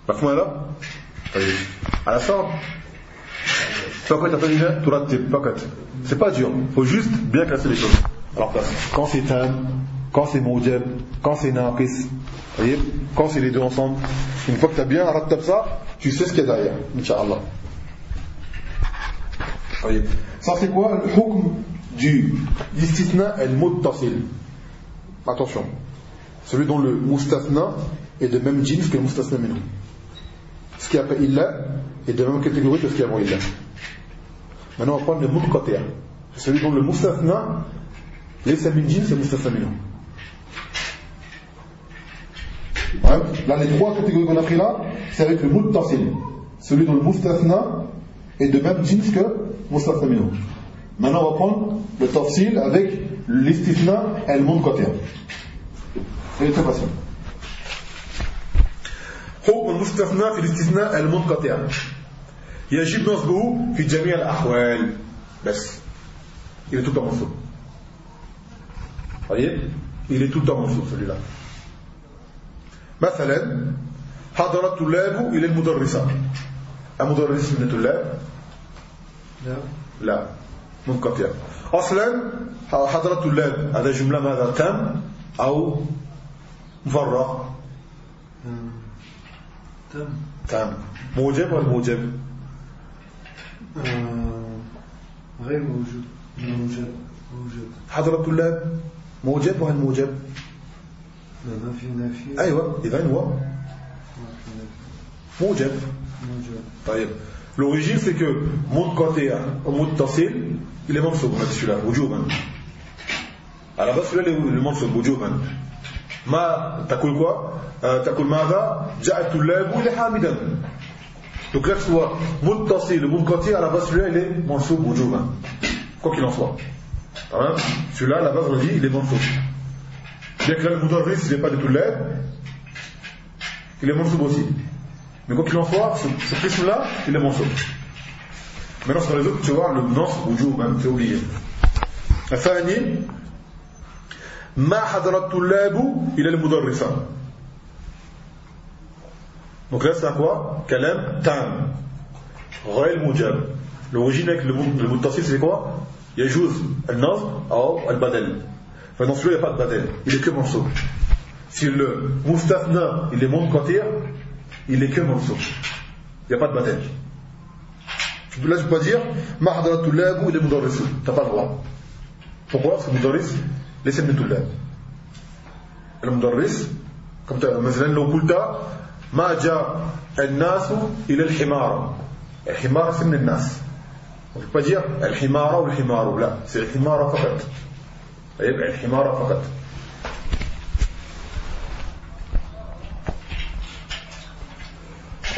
مفهوم هذا؟ طيب على ça فقط تحتاج إلى ترتب فقط c'est pas dur faut juste bien classer les choses alors quand c'est tam quand c'est موجب quand c'est naqis طيب quand c'est les deux ensemble une fois que tu as bien rattab ça tu sais ce qu'il y a derrière Inch'Allah طيب Ça c'est quoi le hukm du istisna al-muttasil Attention. Celui dont le mustathna est de même jinf que le mustathna minhu. Ce qui après illa est de même catégorie que ce qui avant illa. Maintenant, on va prendre le muqati'a. Celui dont le mustathna, les min jinf, c'est mustathna minhu. Hein? Là, les trois catégories qu'on a pris là, c'est avec le muttasil. Celui dont le mustathna est de même jinf que mustathna minhu. Maintenant, on va prendre le tafsil avec l'istithna et le muqati'a. Facile. حكم المستثنى في الاستثناء المنقطع. يجب نصبه في جميع الأحوال. بس il est tout le temps منصوب voyez il est tout le temps منصوب celui-là. مثلا حضر الطلاب إلى المدرسة. المدرس من الطلاب؟ لا. لا. منقطع. أصلا حضرة الطلاب. هذا جملة ماذا تم؟ أو مفرغ تم تم موجب ولا موجب آه، غير موجود موجب موجب حضرة الطلاب موجب ولا موجب لا في نافي أيوة إذا هو موجب موجب طيب L'origine, c'est que Muntqati'a ou Muttasil, il est mansoub, celui-là, Wujuban. À la base, celui-là, il est mansoub, Wujuban. ما تقول quoi تقول ماذا جاء الطلاب إلى حامدا donc là que ce soit muttasil ou munqati à la base celui-là il est mansoub wujuban quoi qu'il en soit celui-là à la base on dit il est mansoub bien que là le mudarris il n'est pas de tullab il est mansoub aussi Mais quoi qu'il en soit, ce, ce prisme-là, il est mentionné. Maintenant, sur les autres, tu vois, le nas, wujub, même, c'est oublié. الثاني ما حضر الطلاب إلى المدرسة Donc là, c'est quoi Kalam tam. غير مجاب. L'origine avec le, le muttasil, c'est quoi يجوز النصب أو البدل. Enfin, dans celui-là, il n'y a pas de badel. Il est que mansoub. Si le mustathna, il est munqatir, il est que mansoub. Il n'y a pas de baptême. Là, je peux pas dire Mahadara Tullab ou les Mudarris. Tu n'as pas le droit. Pourquoi Parce que Mudarris, Tullab. Le Mudarris, comme مثلا لو قلت ما جاء الناس إلى الحمار. الحمار من الناس. dire الحمار ou الحمار لا c'est الحمار فقط. يبقى الحمار فقط.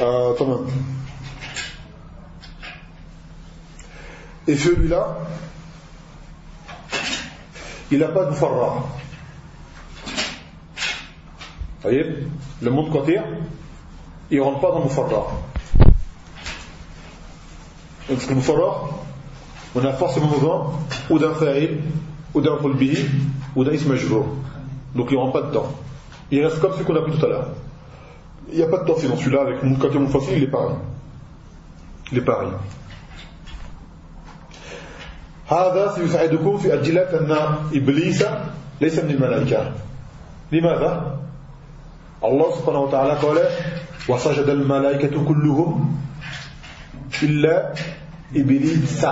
آه تمام. Et celui-là, il n'a pas de farra. Vous voyez Le monde côté, il ne rentre pas dans le farra. Parce que le farra, on a forcément besoin ou d'un fa'il, ou d'un bihi, ou d'un ism Donc il ne rentre pas dedans. Il reste comme ce qu'on a vu tout à l'heure. Il n'y a pas de torsion dans celui-là, avec mon facile, il est pareil. Il est pareil. هذا سيساعدكم في أدلة أن إبليس ليس من الملائكة لماذا؟ الله سبحانه وتعالى قال وسجد الملائكة كلهم إلا إبليس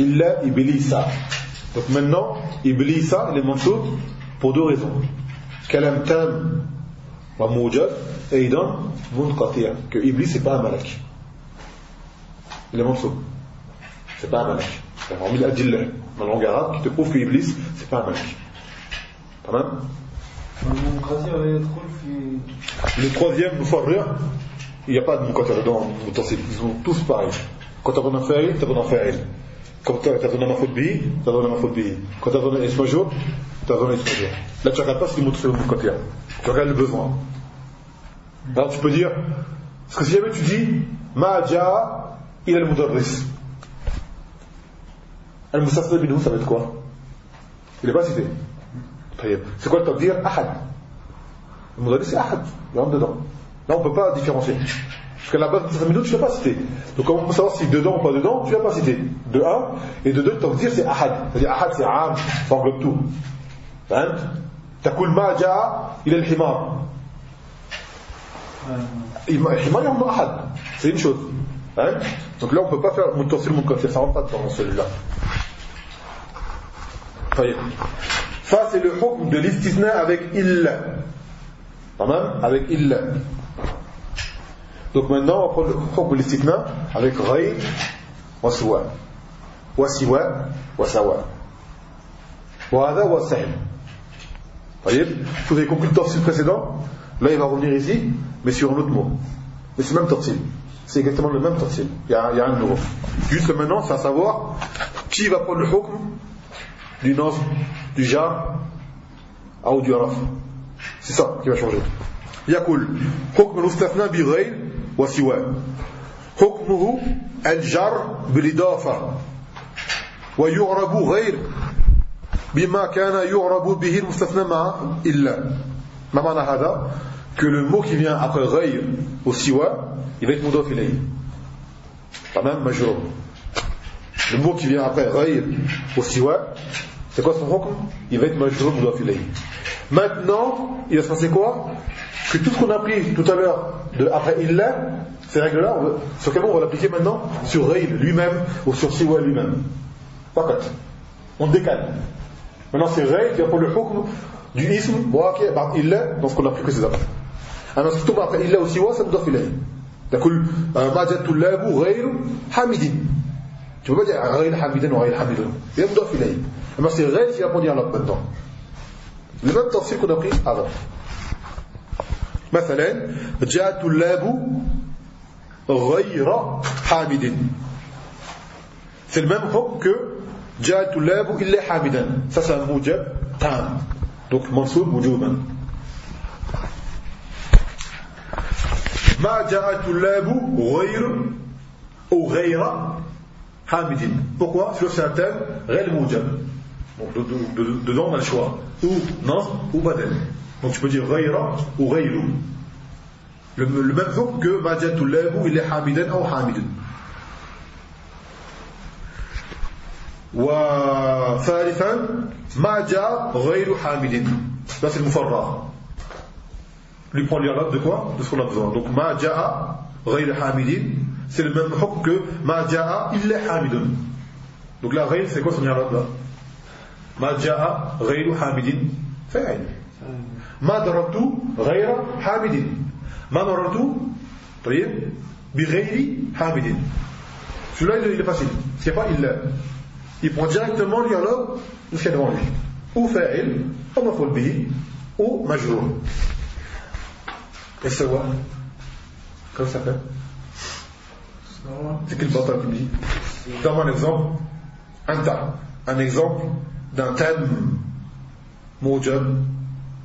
إلا إبليس Donc maintenant, Iblisa, il est mansoub pour deux raisons. Kalam tam wa moujab, et donne munqati'a, que Iblis c'est pas un malak. Il est mansoub. C'est pas un malak. Il y a vraiment l'adillah la langue arabe qui te prouve que Iblis c'est pas un malak. Tamam Le troisième, Mufarrir, il n'y a pas de munqati'a dedans, ils sont tous pareils. Quand tu as d'un fa'il, tu as d'un fa'il. Quand tu as d'un mafud bihi, tu as d'un mafud bihi. Quand tu as d'un ismajour, tu as d'un ismajour. Là, tu regardes pas ce qui montre le munqati'a. Tu regardes le besoin. Alors tu peux dire, parce que si jamais tu dis, ma il al mudarris. Al mustasna binhu, ça va être quoi Il n'est pas cité. C'est quoi le top dire Ahad. Le mudarris, c'est ahad. Il rentre dedans. Là, on ne peut pas différencier. Parce qu'à la base, de minutes, tu ne vas pas citer. Donc, comment on peut savoir si dedans ou pas dedans Tu ne vas pas citer. De 1. Et de 2, le dire, c'est ahad. C'est-à-dire, ahad, c'est am, ça englobe tout. فهمت؟ تقول ما جاء إلى الحمار الحمار يوم أحد c'est une chose hein? donc là on peut pas faire muttasil munqatir ça rentre pas dans celui-là ça, c'est le hukm de l'istisna avec il. Avec il. Donc maintenant, on prend le hukm de l'istisna avec ghayr wa suwa. Wa siwa wa Voyez Vous avez compris le torsil précédent? Là, il va revenir ici, mais sur un autre mot. Mais c'est le même torsil. C'est exactement le même torsil. Il y a, un nouveau Juste maintenant, c'est à savoir qui va prendre le hukm du nas du jar ou du araf c'est ça qui va changer. يقول حكم المستثنى بغير وسواه حكمه الجر بالإضافة ويعرب غير بما كان يعرب به المستثنى مع إلا ما معنى هذا que le mot qui vient après غير au siwa il va être مضاف إليه تمام مجرور le mot qui vient après غير au siwa c'est quoi son حكم il va être مجرور مضاف إليه maintenant il va se passer quoi que tout ce qu'on a appris tout à l'heure de après illa ces règles là sur quel mot on va l'appliquer maintenant sur غير lui-même ou sur siwa lui-même فقط on décale Maintenant, c'est Ray qui a pour le hukm du ism, waqi' ba'd illa, dans ce qu'on a pris précédemment. Alors, ce qui tombe après illa aussi, ça doit filer. تقول ما جاء الطلاب غير حامد tu peux pas dire غير حامد وغير حامد il est مضاف إليه mais c'est غير qui va prendre là maintenant le même tafsir qu'on a pris avant مثلا جاء الطلاب غير حامد c'est le même hukm que جاء الطلاب إلا حامدا ça c'est un موجب تام donc منصوب وجوبا ما جاء الطلاب غير أو غير حامد pourquoi sur c'est un thème غير موجب donc dedans on a le choix ou non ou badal donc tu peux dire غير ou غير le, le même حكم que ما جاء الطلاب إلا حامدا أو حامد وثالثا ما جاء غير حامد ça c'est le mufarrah lui prend l'irlab de quoi de ce qu'on a besoin donc ما جاء غير حامد c'est le même hukm que ما جاء إلا حامد donc la غير c'est quoi son irlab là ما جاء غير حامد فاعل ما ضربت غير حامد ما ضربت طيب بغير حامد celui-là il est facile c'est pas إلا il prend directement qu'il y a devant lui. Ou fa'il, ou maful bihi, ou majrour. Et sawa Comment ça s'appelle C'est quel bâtard qui dit Donne-moi un exemple. Anta. Un exemple d'un thème موجب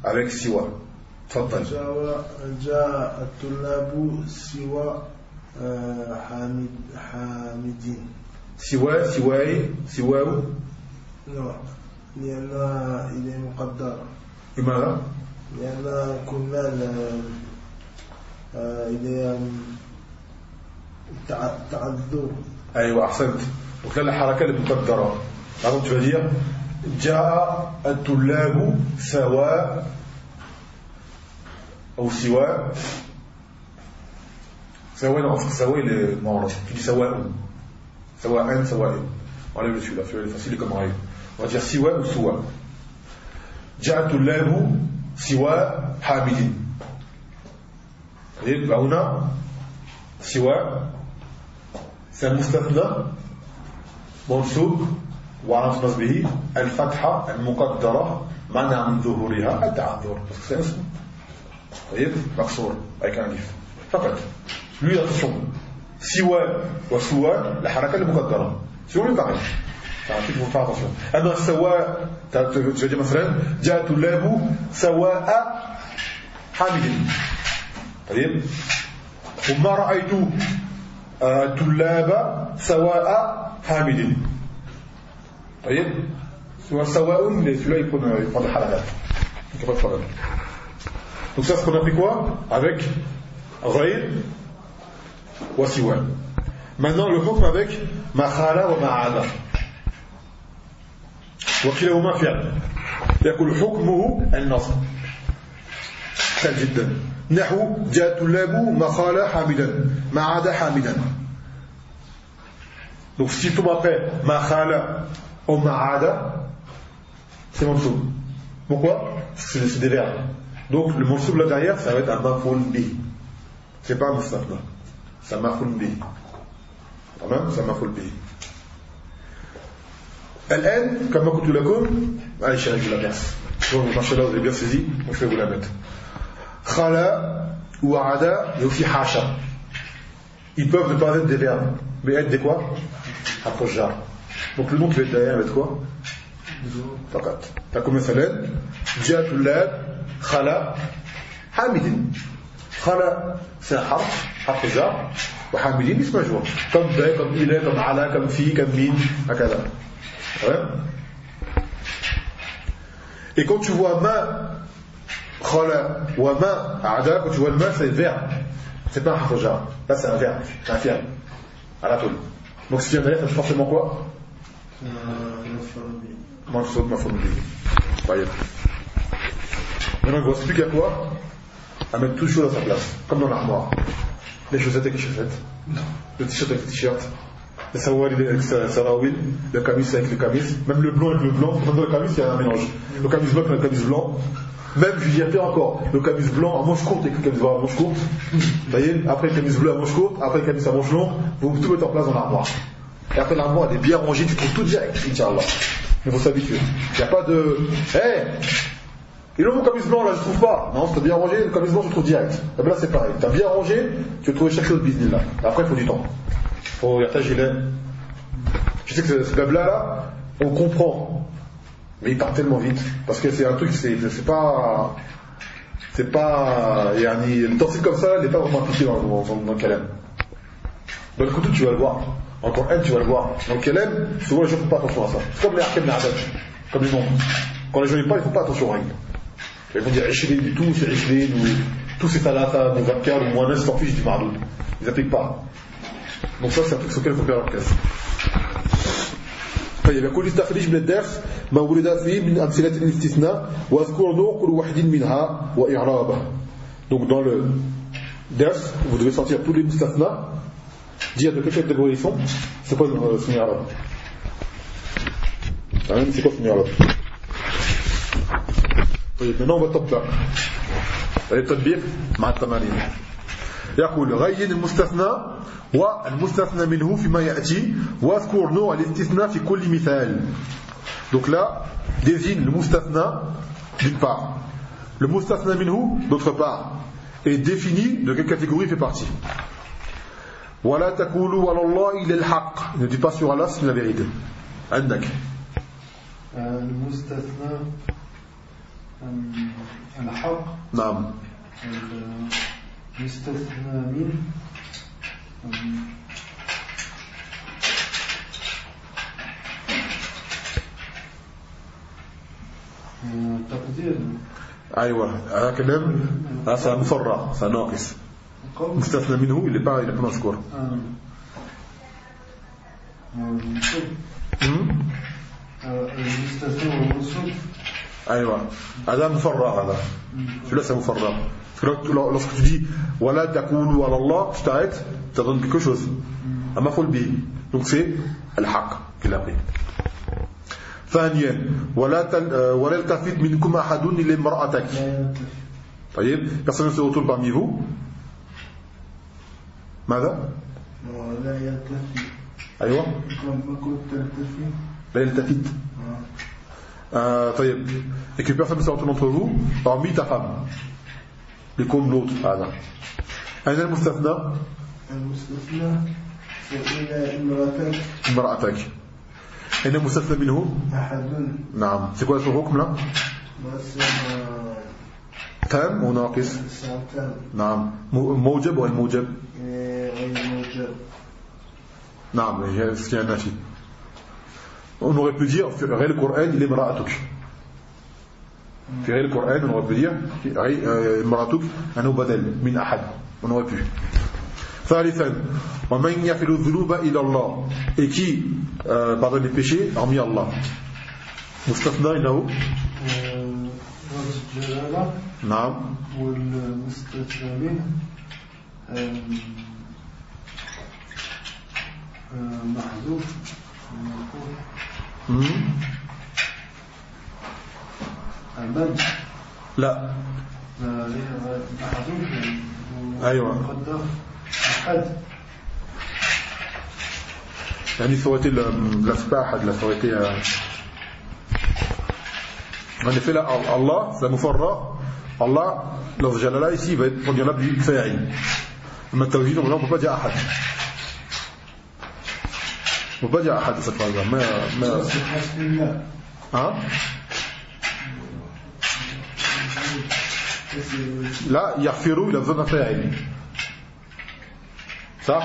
avec siwa. تفضل. جاء الطلاب سوى حامد حامدين سوا سواي سواو لا لأن إذا مقدر لماذا؟ لأن كنا تع- تعذر أيوة أحسنت donc là la haraka elle est جاء الطلاب سواء أو سواء. سواء سواء المعرفة كي سواء سواء أن سواء على رسول الله سواء الفصيل كما رأي رجع سواء أو سواء. جاء الطلاب سواء حامدين يبقى هنا سواء. سمستقلة منصوب وعلامة نصبه الفتحة المقدرة منع من ظهورها التعذر. Parce que c'est un اسم طيب مكسور. avec un alif فقط. lui attention سوى وسوى الحركة المقدرة. سوى فعطيك faut faire attention أما سواء dire مثلا؟ جاء طلاب سواء حامد طيب. وما رأيت طلاب سواء حامد طيب سواء سواء celui-là il prend, il prend des halalat donc pas de problème donc ça ce qu'on a pris quoi avec غير وسواء maintenant le hukm avec ما خلا وما عدا وكلاهما فعل يقول حكمه النصب سهل جدا نحو جاء طلاب ما خال حامدا ما عدا حامدا Donc si tout après ma khala ou ma ada, c'est mansoub. Pourquoi C'est c'est des verbes. Donc le mansoub là derrière, ça va être un mafoul bi. C'est pas un mustafna. C'est un mafoul bi. تمام c'est un mafoul bi. الآن كما قلت لكم معلش يا رجل الناس ما شاء الله vous avez bien saisi donc je vais vous la mettre khala ou ada et aussi hasha ils peuvent ne pas être des verbes mais être des quoi approche jar donc le nom qui va être derrière va être quoi فقط تكون مثلا جاء طلاب خلا حامد خلا c'est un حرف حرف جار وحامدين اسم مجرور comme با comme إلى comme على comme في comme min هكذا Ouais. Et quand tu vois ma khala ou ma ada, quand tu vois le ma, c'est le verbe. C'est pas un harfojar. Là, c'est un verbe. C'est un verbe. À la toile. Donc, si tu viens derrière, ça fait forcément quoi مفعول به Mansoub, ma forme Maintenant, il ne plus qu'à quoi À mettre tout chose à sa place. Comme dans l'armoire. Les chaussettes avec les chaussettes. Le t-shirt avec le t-shirt. Le sarouel avec sa sarouil. Le camis avec le camis. Même le blanc avec le blanc. Dans le camis, il y a un mélange. Le camis blanc avec le camis blanc. Même, je dirais pire encore, le camis blanc à manche courte avec le camis blanc à manche courte. Vous voyez Après le camis bleu à manche courte, après le camis à manche longue, vous tout mettre en place dans l'armoire. Et après l'armoire, elle est bien rangée, tu trouves tout direct, Inch'Allah. Il faut s'habituer. Il n'y a pas de. Hé Il est où mon camis blanc là Je trouve pas. Non, c'est bien rangé, le camis blanc, je trouve direct. Et bien là, c'est pareil. Tu as bien rangé, tu vas trouver chaque chose business là. Après, il faut du temps. Il faut ta gilet. Je sais que ce, blabla là, on comprend. Mais il part tellement vite. Parce que c'est un truc, c'est c'est pas. C'est pas. Yani, le tensile comme ça, il n'est pas vraiment appliqué dans, dans, le calem. Dans le couteau, tu vas le voir. En Coran, tu vas le voir. Dans le Kelem, souvent les gens ne font pas attention à ça. C'est comme les Hakem Na'adad, comme les noms. Quand les gens n'y parlent, ils ne font pas attention aux règles. Ils vont dire Ishlin du tout, c'est Ishlin, ou tout c'est Talata, Muzakkar, ou Mohamed, s'en fiche du Mardoud. Ils n'appliquent pas. Donc ça, c'est un truc sur lequel il faut faire la place. طيب يقول استخرج من الدرس ما ورد فيه من أمثلة الاستثناء واذكر نوع كل واحد منها وإعرابه donc dans le ders vous devez sortir tous les mustathna dire de quelle catégorie ils sont c'est quoi euh, son arabe Hein, c'est quoi son arabe طيب maintenant on va طبق التطبيق مع التمارين يقول غين المستثنى والمستثنى منه فيما يأتي واذكر نوع الاستثناء في كل مثال donc là désigne le mustathna d'une part le mustathna minhu d'autre part et définit de quelle catégorie il fait partie ولا تقولوا على الله إلا الحق. Ne dis pas sur Allah c'est la vérité. عندك. المستثنى الحق. نعم. المستثنى من تقدير. أيوة. هذا كلام هذا مفرع هذا ناقص. مستثنى منه اللي بقى اللي مذكور المستثنى والمنصوب أيوة. هذا مفرع هذا. شو لسه مفرع lorsque tu dis ولا تقولوا على الله tu t'arrêtes ça donne quelque chose un maful bi donc c'est الحق qu'il a pris ثانيا ولا تل... ولا يلتفت منكم أحد إلا امرأتك طيب personne ne se retourne parmi vous. ماذا؟ يلتفت. أيوة. ما كنت تلتفت. لا يلتفت. آه. طيب. Et que personne ne se retourne entre vous parmi ta femme. لكم l'autre هذا أين المستثنى المستثنى إلى امرأتك امرأتك أين المستثنى منه أحد نعم c'est quoi ce حكم là? تام وناقص نعم. مو- موجب ولا موجب نعم. هي un on aurait pu dire في غير القرآن il امرأتك في غير القرآن on aurait pu dire امرأتك أنه بدل من أحد. on aurait pu ثالثا. ومن يفعل الذنوب إلى الله. et qui euh, pardonne les péchés hormis Allah مستثنى إنه لفظ الجلالة نعم آم، محذوف. أمام لا محذوف أيوة. مقدر أحد يعني ça aurait été euh, en effet là Allah c'est مفرع Allah لفظ جلالة ici il va être on dira du فاعل أما التوحيد on ne peut pas dire أحد on peut pas dire أحد cette phrase là mais, mais hein là يغفر il a besoin d'un فاعل ça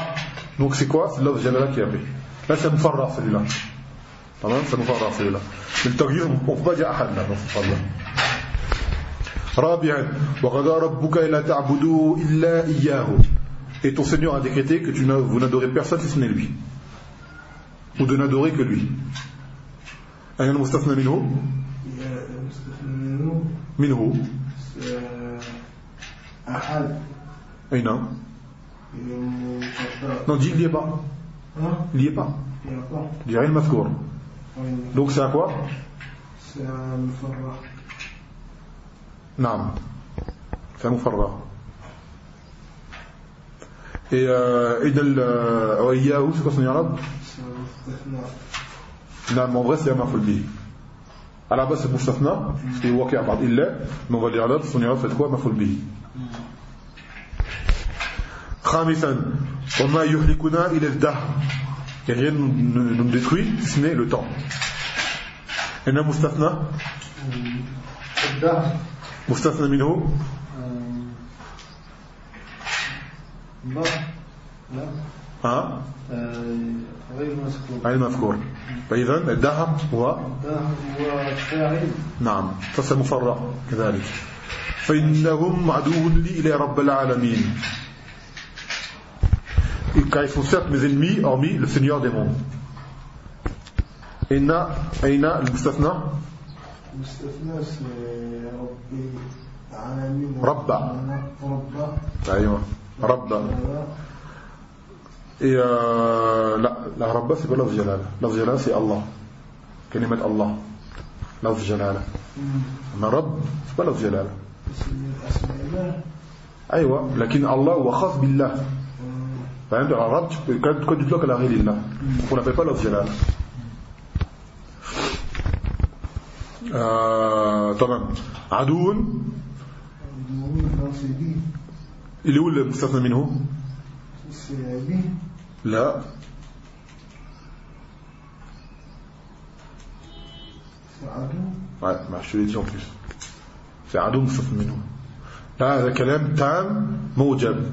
donc c'est quoi c'est لفظ جلالة qui a pris là c'est مفرع celui-là تمام c'est مفرع celui-là mais le تغيير on peut pas dire أحد là dans cette phrase là رابعا وقضى ربك لا تعبدوا إلا إياه et ton Seigneur a décrété que tu n'a- vous n'adorez personne si ce n'est lui ou de n'adorer que lui أين المستثنى منه المستثنى منه منه أحد أين المفضل non dis il n'y est pas ها il n'y est pas يقع il n'y a rien de mazkour donc c'est à quoi سمفرح نعم c'est un مفرغ et euh, et dans le وإياه c'est quoi son arabe سمستثنى نعم en vrai c'est مفعول به à la base c'est مستثنى c'est واقع بعد إلا mais on va dire là son arabe c'est quoi به خامسا وما يهلكنا إلى الدهر et rien ne nous nous détruit si ce n'est le temps. Et un مستثنى الدهر مستثنى منه آم، لا ها غير مذكور غير مذكور فإذا الدهر هو الدهر هو فاعل نعم فسمفرع كذلك فإنهم عدو لي إلى رب العالمين car ils sont certes mes ennemis hormis le Seigneur des mondes المستثنى مستثنى ربي العالمين ربع. ربع أيوة رب Et euh, la, la Rabba c'est pas lafz jalala c'est Allah كلمة الله lafz jalala أما رب c'est أسماء الله أيوة لكن الله هو خاص بالله فهمت؟ العرب كانت كنت تطلق على غير الله. on n'appelle pas jalala آه تمام عدو. اللي هو المستثنى je te l'ai dit en plus. C'est عدو مستثنى منه. لا هذا كلام تام موجب.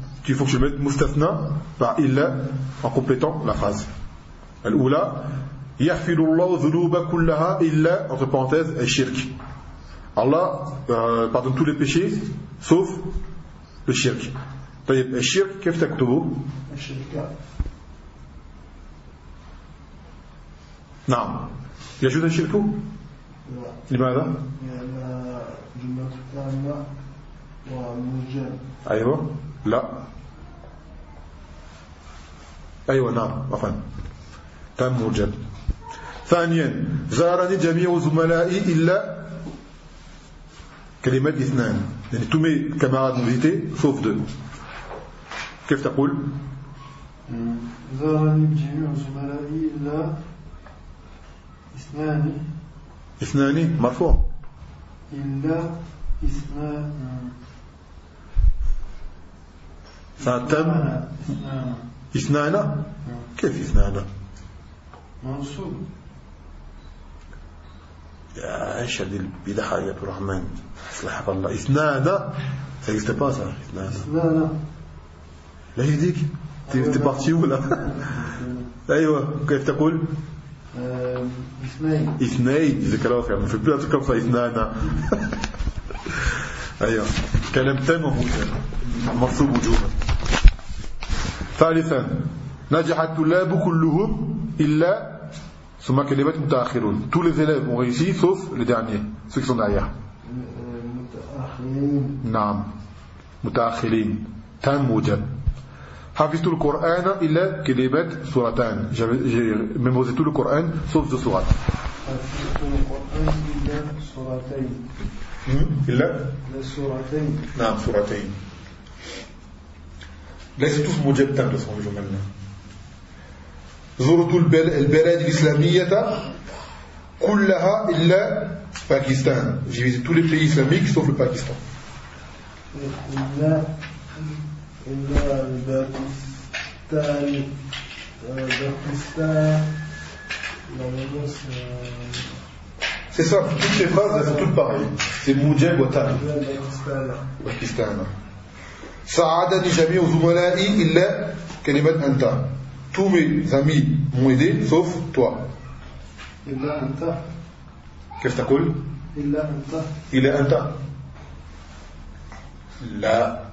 qu'il faut que je mette مستثنى par إلا en complétant la phrase الأولى يغفر الله ذنوب كلها إلا entre parenthèses الشرك Allah euh, pardonne tous les péchés sauf le shirk طيب الشرك كيف تكتبه الشرك نعم يجوز الشرك لماذا لأن جملة تامة وموجب أيوة لا أيوة نعم عفوا. تام موجب ثانيا زارني جميع زملائي إلا كلمة اثنان. يعني tous mes camarades m'ont visité sauf deux. كيف تقول؟ زارني جميع زملائي إلا اثنان. اثنان مرفوع. إلا اثنان. فتم اثنان. كيف اثنان؟ منصوب. يا إيش هذه البدعة يا عبد الرحمن. اصلحك الله. اثنان. Ça n'existe pas ça اثنان. لا يهديك. Parti où là؟ أيوه. كيف تقول؟ اثنين. اثنين. جزاك الله خير. ما في comme ça اثنان. أيوه. كلام تام وموجب منصوب وجوبا. ثالثا نجح الطلاب كلهم إلا ثم كلمات متأخرون. tous les élèves ont réussi sauf les derniers ceux qui sont derrière متأخرين. نعم. متأخرين. تام موجب. حفظت القرآن إلا كلمات سورتان. j'ai mémorisé tout le Coran sauf deux sourates حفظت القرآن إلا سورتين. إلا؟ إلا سورتين. نعم سورتين. ليس tous موجب تام de son جملنا زرت البل- البلاد الإسلامية كلها إلا باكستان J'ai visité tous les pays islamiques sauf le Pakistan إلا إلا الباكستان آه، باكستان normalement c'est C'est ça, toutes ces phrases elles sont toutes pareilles. C'est موجب وتام إلا باكستان باكستان ساعدني جميع زملائي إلا كلمة أنت. Tous mes amis m'ont aidé sauf toi. إلا أنت. كيف تقول؟ إلا أنت. إلا أنت. لا.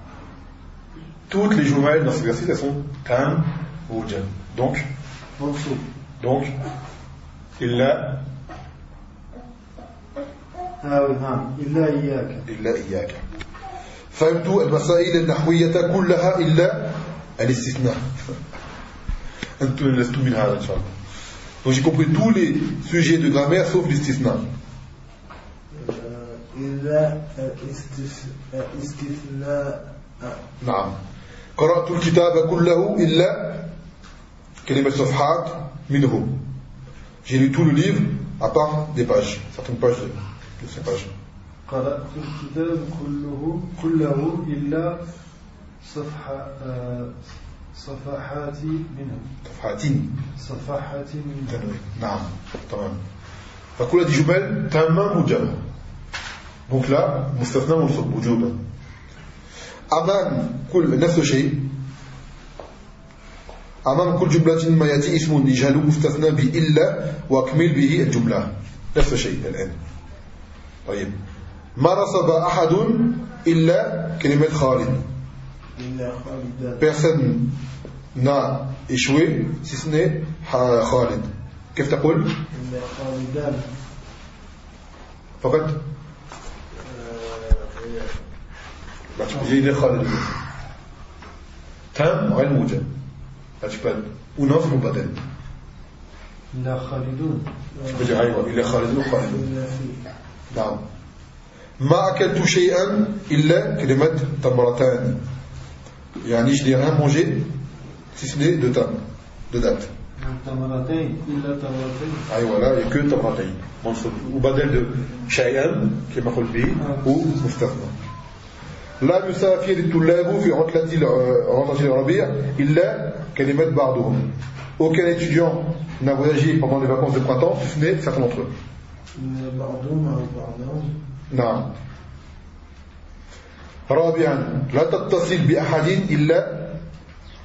Toutes les jumelles dans ce verset, elles sont tam ou jam. Donc, donc, إلا. نعم إلا إياك. إلا إياك. فهمت المسائل النحوية كلها إلا الاستثناء أنتم لستم من هذا إن شاء الله Donc j'ai compris tous les sujets de grammaire sauf l'istisna. آه، إلا استث- آه، استثناء نعم قرأت الكتاب كله إلا كلمة صفحات منه J'ai lu tout le livre à part des pages, certaines pages de, de ces pages. قرأت الكتاب كله كله إلا صفحة آه، صفحات منه صفحات صفحات منه نعم تمام. فكل هذه جمل تامة موجبة donc là مستثنى منصوب وجوبا أمام كل نفس الشيء. أمام كل جملة ما يأتي اسم يجهل مستثنى بإلا وأكمل به الجملة. نفس الشيء الآن. طيب. ما نصب أحد إلا كلمة خالد. personne n'a échoué si ce n'est Ha- Khalid. كيف تقول فقط j'ai dit Khalid. تام غير موجب non, c'est mon badal. إلا خالدون أيوة إلا خالد. Ou خالد. إلا في نعم ما أكلت شيئا إلا كلمة تمرتان يعني je n'ai rien mangé si ce n'est deux tam, deux dates. تمرتين إلا تمرتين أيوة là il n'y a que تمرتين منصوب وبدل de شيئا qui est مفعول به ou مستثنى لا يسافر الطلاب في عطلة عطلة الربيع إلا كلمة بعضهم aucun étudiant n'a voyagé pendant les vacances de printemps si ce n'est certains d'entre eux نعم. رابعا لا تتصل بأحد إلا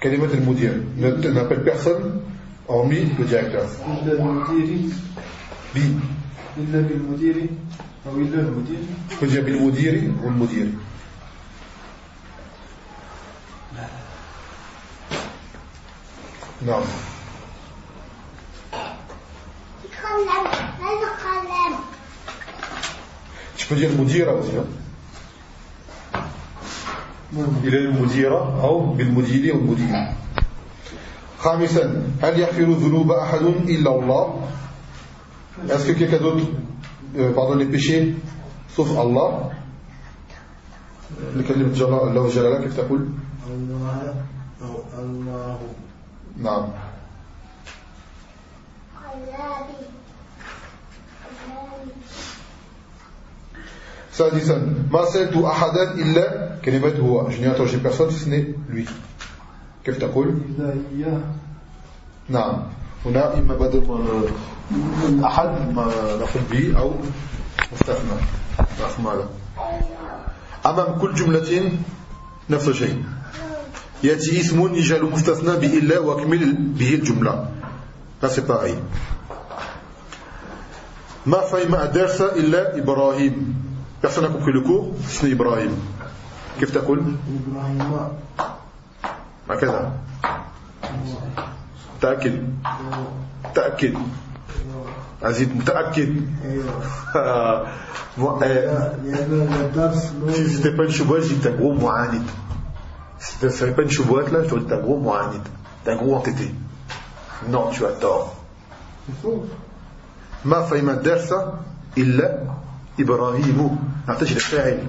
كلمة المدير. Ne- n'appelle personne hormis le directeur إلا المدير بي إلا بالمدير أو إلا المدير. Je peux dire بالمدير والمدير. نعم. قلم هذا قلم Tu peux dire المديرة aussi hein. إلى المديرة أو بالمدير والمدير خامسا هل يغفر الذنوب أحد إلا الله Est-ce que quelqu'un d'autre euh, pardonne les péchés sauf Allah جل الله جلاله كيف تقول الله الله نعم سادسا ما سألت أحدا إلا كلمة هو je n'ai interrogé personne si ce n'est lui. كيف تقول نعم هنا إما بدل أحد ما نقول به أو مستثنى نعم هذا أمام كل جملة نفس الشيء يأتي اسم يجعل مستثنى بإلا واكمل به الجملة c'est pareil. ما فهم الدرس إلا إبراهيم Personne n'a compris le cours, si ce n'est Ibrahim. كيف تقول؟ هكذا تأكد تأكد أزيد متأكد أيوه eh, si c'était pas une choubotte, je dis que t'es un gros mohanid. Si ce serait pas une choubotte, là, je te dis que t'es un gros mohanid. T'es un gros entêté. Non, tu as tort. ما فهم الدرس إلا إبراهيم نحتاج إلى فاعل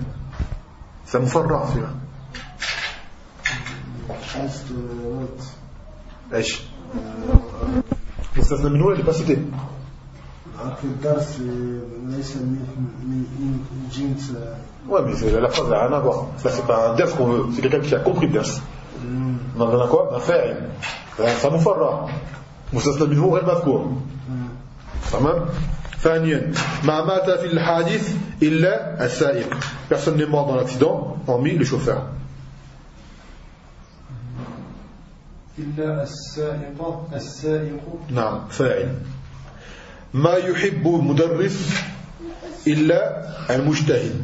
سمفرع فيها إيش مستثنى من هو اللي cité في الدرس ليس من جنس Ouais, mais la phrase n'a rien à voir. Ça, c'est pas un ders qu'on veut. C'est quelqu'un qui a compris le ders. On en a quoi Un fa'il. Ça مفرع مستثنى منه غير مذكور تمام ثانيا ما مات في الحادث إلا السائق personne n'est mort dans l'accident hormis le chauffeur إلا السائق السائق نعم فاعل ما يحب المدرس إلا المجتهد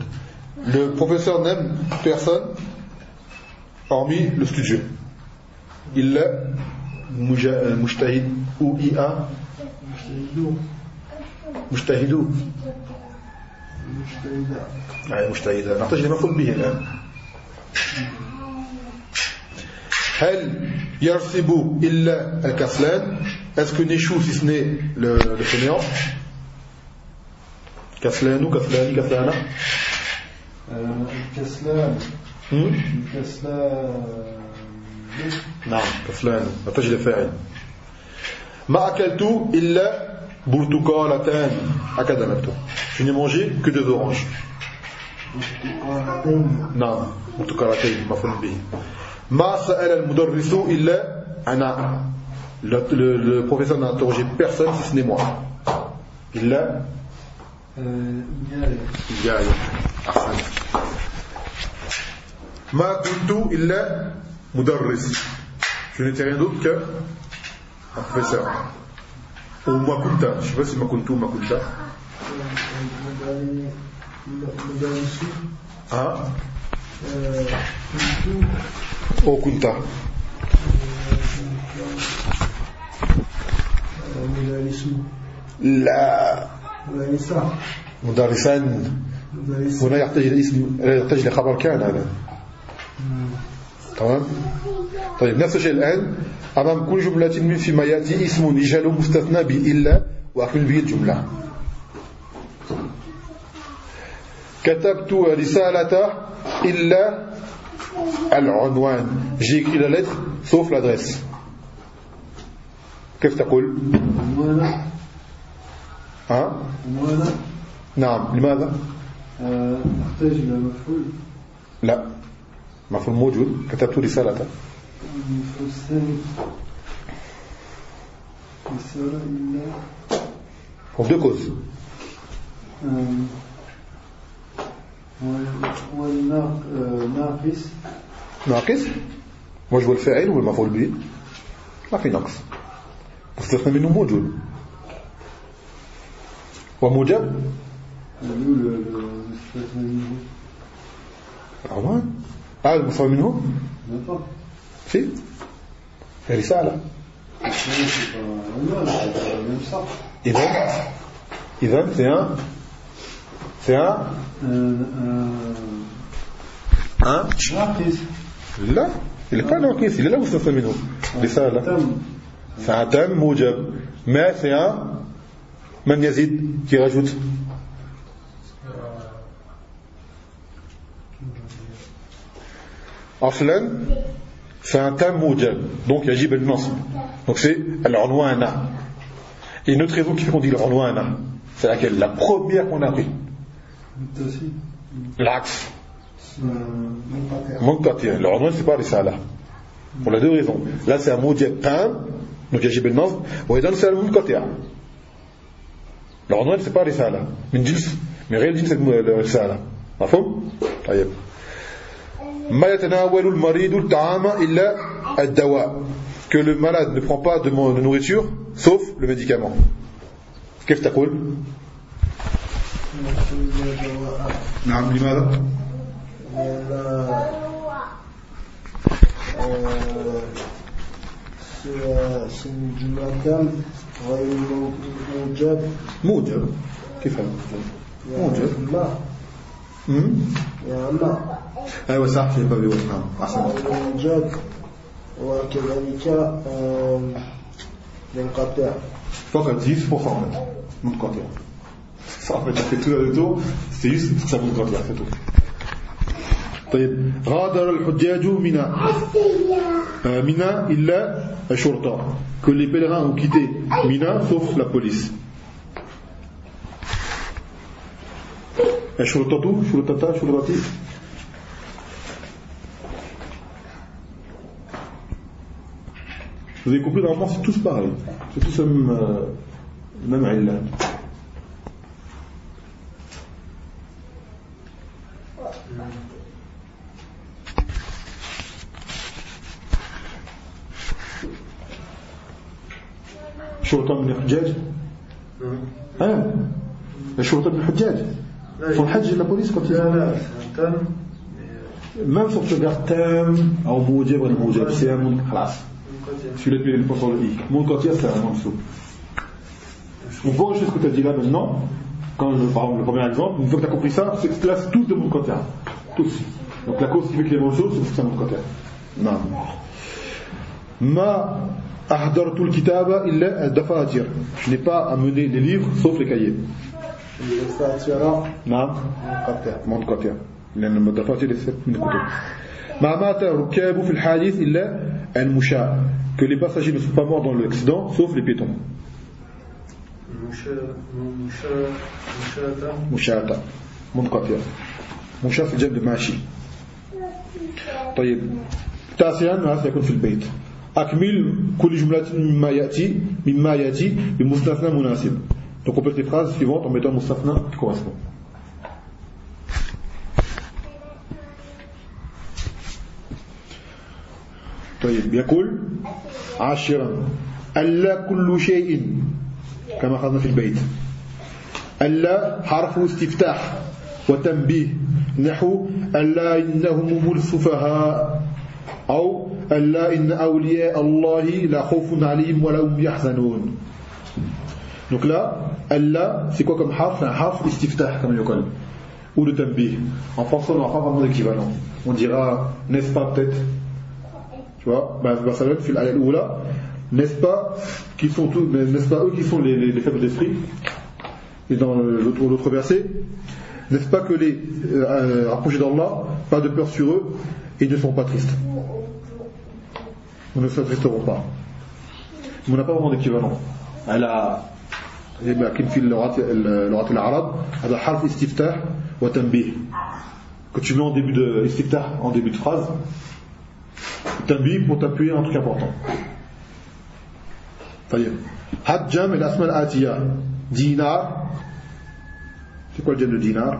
le professeur n'aime personne hormis le studieux إلا المجا- المجتهد ou IA مجتهدو مجتهدة يعني مجتهدا نحتاج لمفعول به الآن. هل يرسب إلا الكسلان؟ Est-ce que n'échoue si ce n'est le, le fainéant كسلان آه، الكسلان هم؟ الكسلان نعم كسلان نحتاج لفاعل ما أكلت إلا Burtukalatan akadamato. Je n'ai mangé que deux oranges. Non, burtukalatan, mafon bihi. Ma sa'ala al-mudarrisu illa ana. Le, le, le professeur n'a interrogé personne si ce n'est moi. Illa Yaya. Ahsan. Ma kuntu illa mudarris. Je n'étais rien d'autre que un professeur. Ou ما كنت pas si ما كنت ou ما كنت. ها؟ أو كنت. لا. مدرسان مدرس هنا يحتاج الاسم يحتاج لخبر كان هذا تمام؟ طيب نفس الشيء الآن. أمام كل جملة من فيما يأتي اسم يجهل مستثنى بإلا وأكمل به الجملة. كتبت رسالة إلا العنوان. j'ai écrit la lettre sauf l'adresse كيف تقول؟ ها؟ نعم لماذا؟ آه، نحتاج إلى مفعول. لا. مفعول موجود؟ كتبت رسالة. رسالة إلا pour deux causes آم، وال- والناق- آه، ناقص؟ vois الفاعل والمفعول به. ما في نقص. مستثنى منه موجود وموجب؟ له le- le- المستثنى منه العنوان آه المستثنى منه D'accord. في في رسالة Non, c'est pas un عنوان, c'est pas même ça. إذا إذا c'est un c'est un Un- un un ناقص لا il n'est pas ناقص il est là مستثنى منه رسالة تم c'est un thème موجب mais c'est un من يزيد qui rajoute أصلا c'est un thème موجب donc يجب النصب donc c'est العنوان et une autre raison qui fait qu'on dit العنوان c'est laquelle la première qu'on a pris متصل العكس آه، منقطع العنوان c'est pas رسالة pour les deux raisons là c'est un موجب تام donc يجب النصب وإذا c'est المنقطع العنوان c'est pas رسالة من جنس من غير جنس الم- الرسالة مفهوم؟ طيب ما يتناول المريض الطعام إلا الدواء que le malade ne prend pas de de nourriture sauf le médicament كيف تقول؟ نعم لماذا؟ اسم جملة غير موجب كيف؟ موجب مم. يا لا ايوه صح في بابي نعم احسن موجب وكذلك آم، منقطع فقط 10% منقطع ça en fait ça fait tout le tour c'est juste que ça منقطع c'est tout طيب غادر الحجاج منى Euh, Mina إلا الشرطة que les pèlerins ont quitté Mina sauf la police الشرطة شرطة شرطتي Vous avez compris, normalement c'est tous pareil. C'est tous le même, euh, même illa. شرطة من الحجاج آه الشرطة من الحجاج فont le hajj la police quand ils لا ont لا c'est un terme mais même sur le garde tam أو موجب ولا موجب c'est un monde خلاص منقطع. celui-là il pense sur le i mon quotidien c'est un en dessous on peut enregistrer ce que tu as dit là maintenant quand je, par exemple le premier exemple une fois que tu as compris ça c'est que là c'est tous de mon quotidien tous donc la cause qui fait qu'il y a une chose c'est que c'est un monde quotidien non ما أحضرت الكتاب إلا الدفاتر je n'ai pas amené les livres sauf les cahiers نعم. منقطع. منقطع. لأن الدفاتر ليست من الكتب ما مات الركاب في الحادث إلا المشاة que les passagers ne sont pas morts dans l'accident sauf les piétons. مشا مشا مشاة مشاة. منقطع. مشاة في الجنب ماشي. طيب. تاسعا ما سيكون في البيت. أكمل كل جملة مما يأتي مما يأتي بمستثنى مناسب. Donc complète les phrases suivantes en mettant mustafna qui correspond. طيب يقول عاشرا ألا كل شيء كما أخذنا في البيت. ألا حرف استفتاح وتنبيه. نحو ألا إنهم هم السفهاء أو ألا إن أولياء الله لا خوف عليهم ولا هم يحزنون. Donc là, Allah, c'est quoi comme harf? Un harf istiftah, comme il connaît. Ou le tambih. En français, on n'aura pas vraiment d'équivalent. On dira, n'est-ce pas peut-être Tu vois bah, bah, ça donne fil al oula N'est-ce pas qu'ils sont tous, n'est-ce pas eux qui sont les, les, faibles d'esprit? Et dans l'autre verset, n'est-ce pas que les euh, rapprochés d'Allah, pas de peur sur eux, et ne sont pas tristes? Nous ne s'attristerons pas. Mais on n'a pas vraiment d'équivalent. Elle لكن في اللغات اللغات العرب هذا حرف استفتاح وتنبيه. Que tu mets en début de istiftah en début de phrase تنبيه pour t'appuyer un truc important. طيب. هات جمع الأسماء الآتية. دينار. C'est quoi le جمع de dinar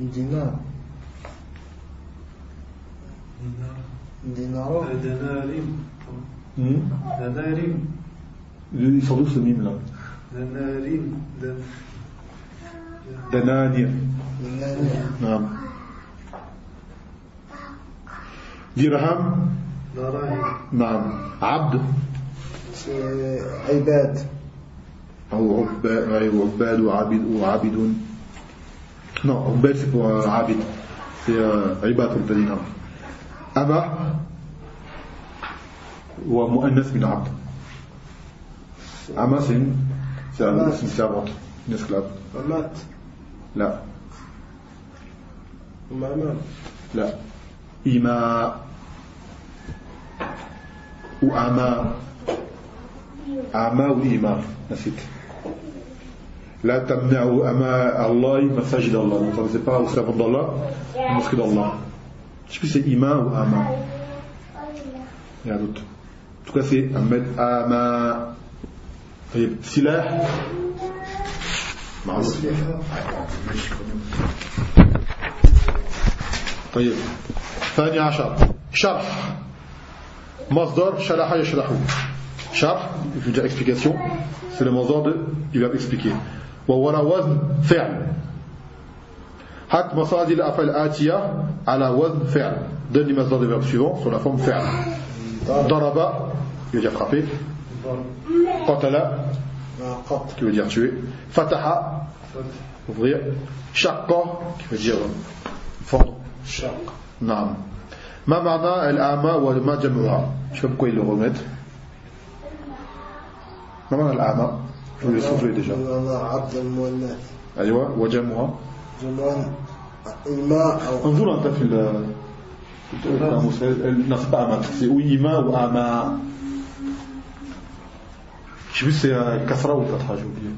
دينار. دينار. دناريم hmm دناريم Ils sont d'où ce mime là دنانير نعم درهم نعم عبد عباد أو عباد وعبد وعبد non عباد c'est pour euh, عبد c'est euh, عباد pour le dinar أما ومؤنث من عبد أما c'est une c'est un- c'est une servante une esclave ممات لا ممام لا إماء وأما أما وإماء نسيت لا تمنعوا أما الله مساجد الله ne t'adressez pas au servant d'Allah au mosquée d'Allah je sais plus c'est Ima ou Ama il y a d'autres en tout cas c'est Ahmed Ama طيب سلاح. معروف. طيب ثاني عشر. شرح. مصدر شرح يشرحه. شرح veut dire explication c'est المصدر de veut dire expliquer وورا وزن فعل. حط مصادر الأفعال الآتية على وزن فعل. donnez مصدر الفعل sous la forme فعل ضرب veut dire frapper قتل قط qui veut dire tuer فتح ouvrir شق qui veut dire fendre شق نعم ما معنى الأعمى وما جمعها je sais pas pourquoi ils le remettent ما معنى الأعمى je vous l'ai soufflé déjà أيوة وجمعها جمعان إماء أو انظر أنت في ال في القاموس ال- non c'est euh, كسرة ou فتحة j'ai oublié.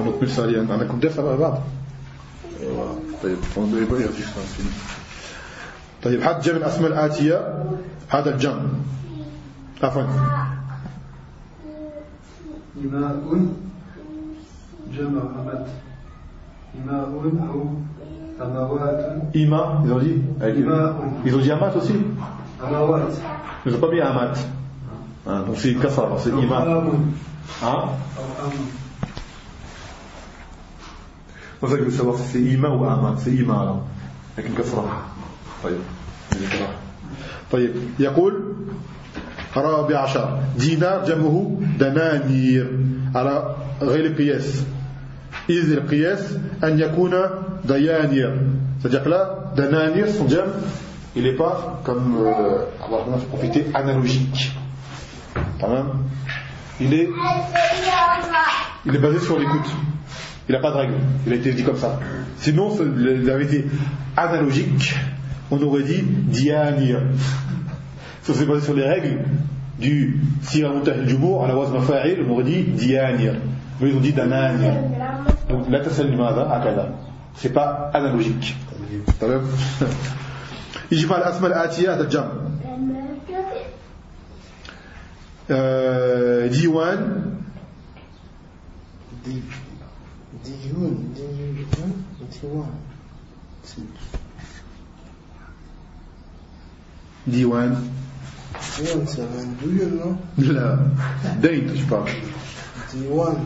نكمل سريعا أنا كنت درس مع بعض طيب يرجع سنة. طيب حد جمع الأسماء الآتية. هذا الجمع عفوا. جمع إماء أو Ima, ils ont dit. Ils ont dit Amat aussi أموات Ils n'ont pas mis Amat. Hein, donc c'est Kassar, c'est Ima. Hein C'est pour ça que je veux savoir si c'est Ima ou Amat. C'est Ima alors. Avec une Kassra. طيب طيب يقول رابع عشر دينار جمعه دنانير على غير القياس إذ القياس أن يكون dayanir. C'est-à-dire que là, dananir, son jam, il n'est pas comme euh, alors on a profiter analogique. Il est, il est basé sur l'écoute. Il n'a pas de règle. Il a été dit comme ça. Sinon, il avait été analogique. On aurait dit dianir. Ça s'est basé sur les règles du Sira al-Jumur à la Wazma Fa'il, on aurait dit dianir. Mais ils ont dit dananir. Donc, la tasal du akada c'est pas analogique تمام يجمع الأسماء الآتية هذا الجمع آه، ديوان دي ديون ديون ديوان ديوان ديوان c'est un douillon non لا دين je parle ديوان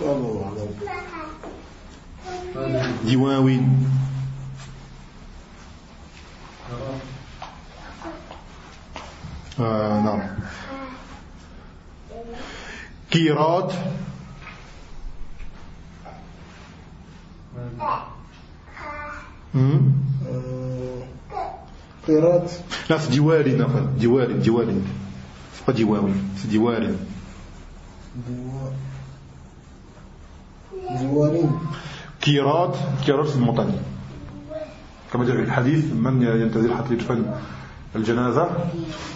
والله أعلم ديواوين آه نعم. كيرات قيراط لا في ديواري نفل ديواري ديواري. c'est pas ديواوين c'est دوارين كيرات كيرات في المطني كما جاء في الحديث من ينتظر حتى يدفن الجنازة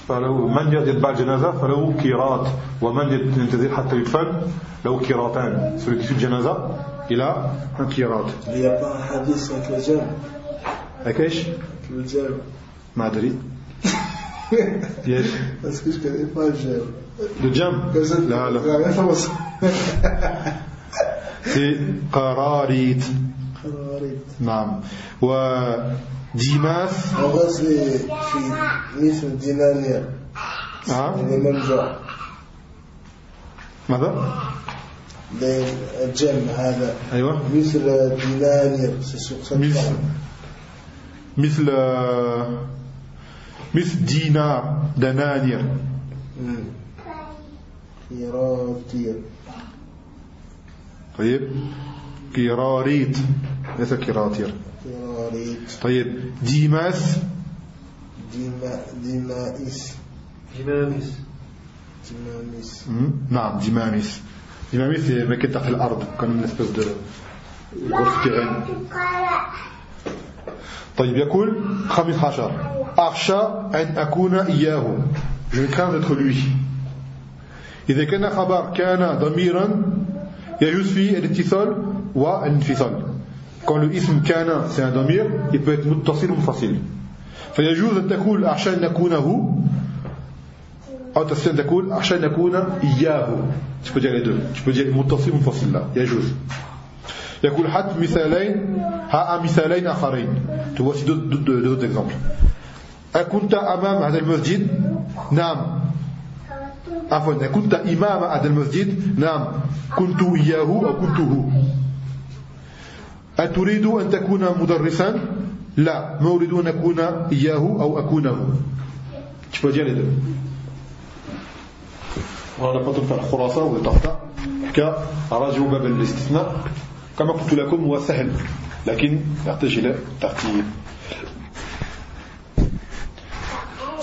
فلو من يتبع الجنازة فله كيرات. ومن ينتظر حتى يدفن له كيراتان. celui qui suit le janaza il a un كيرات Il n'y a pas un hadith avec le jam avec إيش Le jam ما أدري. إيش؟ Parce que je connais pas le jam le jam لا لا c'est قراريت. قراريط نعم. vrai, c'est في مثل دينانير mêmes genres ماذا؟ les- الجم هذا. أيوه. مثل دينانير مثل. مثل مثل دينار دنانير. مم. طيب. كيراريت. ليس كيراتير. قراريط طيب. ديماس. ديما ديمائس. جمامس ديماميس. نعم ديماميس. ديماميس c'est mec qui est تحت الأرض une espèce de grosse terrain طيب يقول خامس عشر. أخشى أن أكون إياه. Je crains d'être lui. إذا كان خبر كان ضميرا يجوز الاتصال والانفصال. quand le اسم كان c'est un ضمير il peut être متصل منفصل. فيجوز أن أخشى أن نكونه أو تستطيع أن أخشى أن نكون إياه. Tu peux dire les deux. Tu peux dire متصل منفصل. là يجوز. يقول حتى مثالين ها مثالين آخرين. Tu vois aussi d'autres- d'autres d'autres exemples. أكنت أمام هذا المسجد؟ نعم. عفوا كنت إمام هذا المسجد. نعم. كنت إياه أو كنته أتريد أن تكون مدرسا؟ لا. ما أريد أن أكون إياه أو أكونه tu peux dire les deux وهذا فضل في الخلاصة والتغطى كرجو باب الاستثناء. كما قلت لكم هو سهل لكن يحتاج إلى ترتيب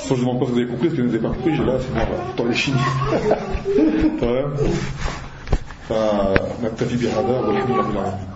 Soit je ne demande pas si vous avez compris, si vous n'avez pas compris, j'ai là, c'est bon, dans les chines. تمام فنكتفي بهذا والحمد لله رب العالمين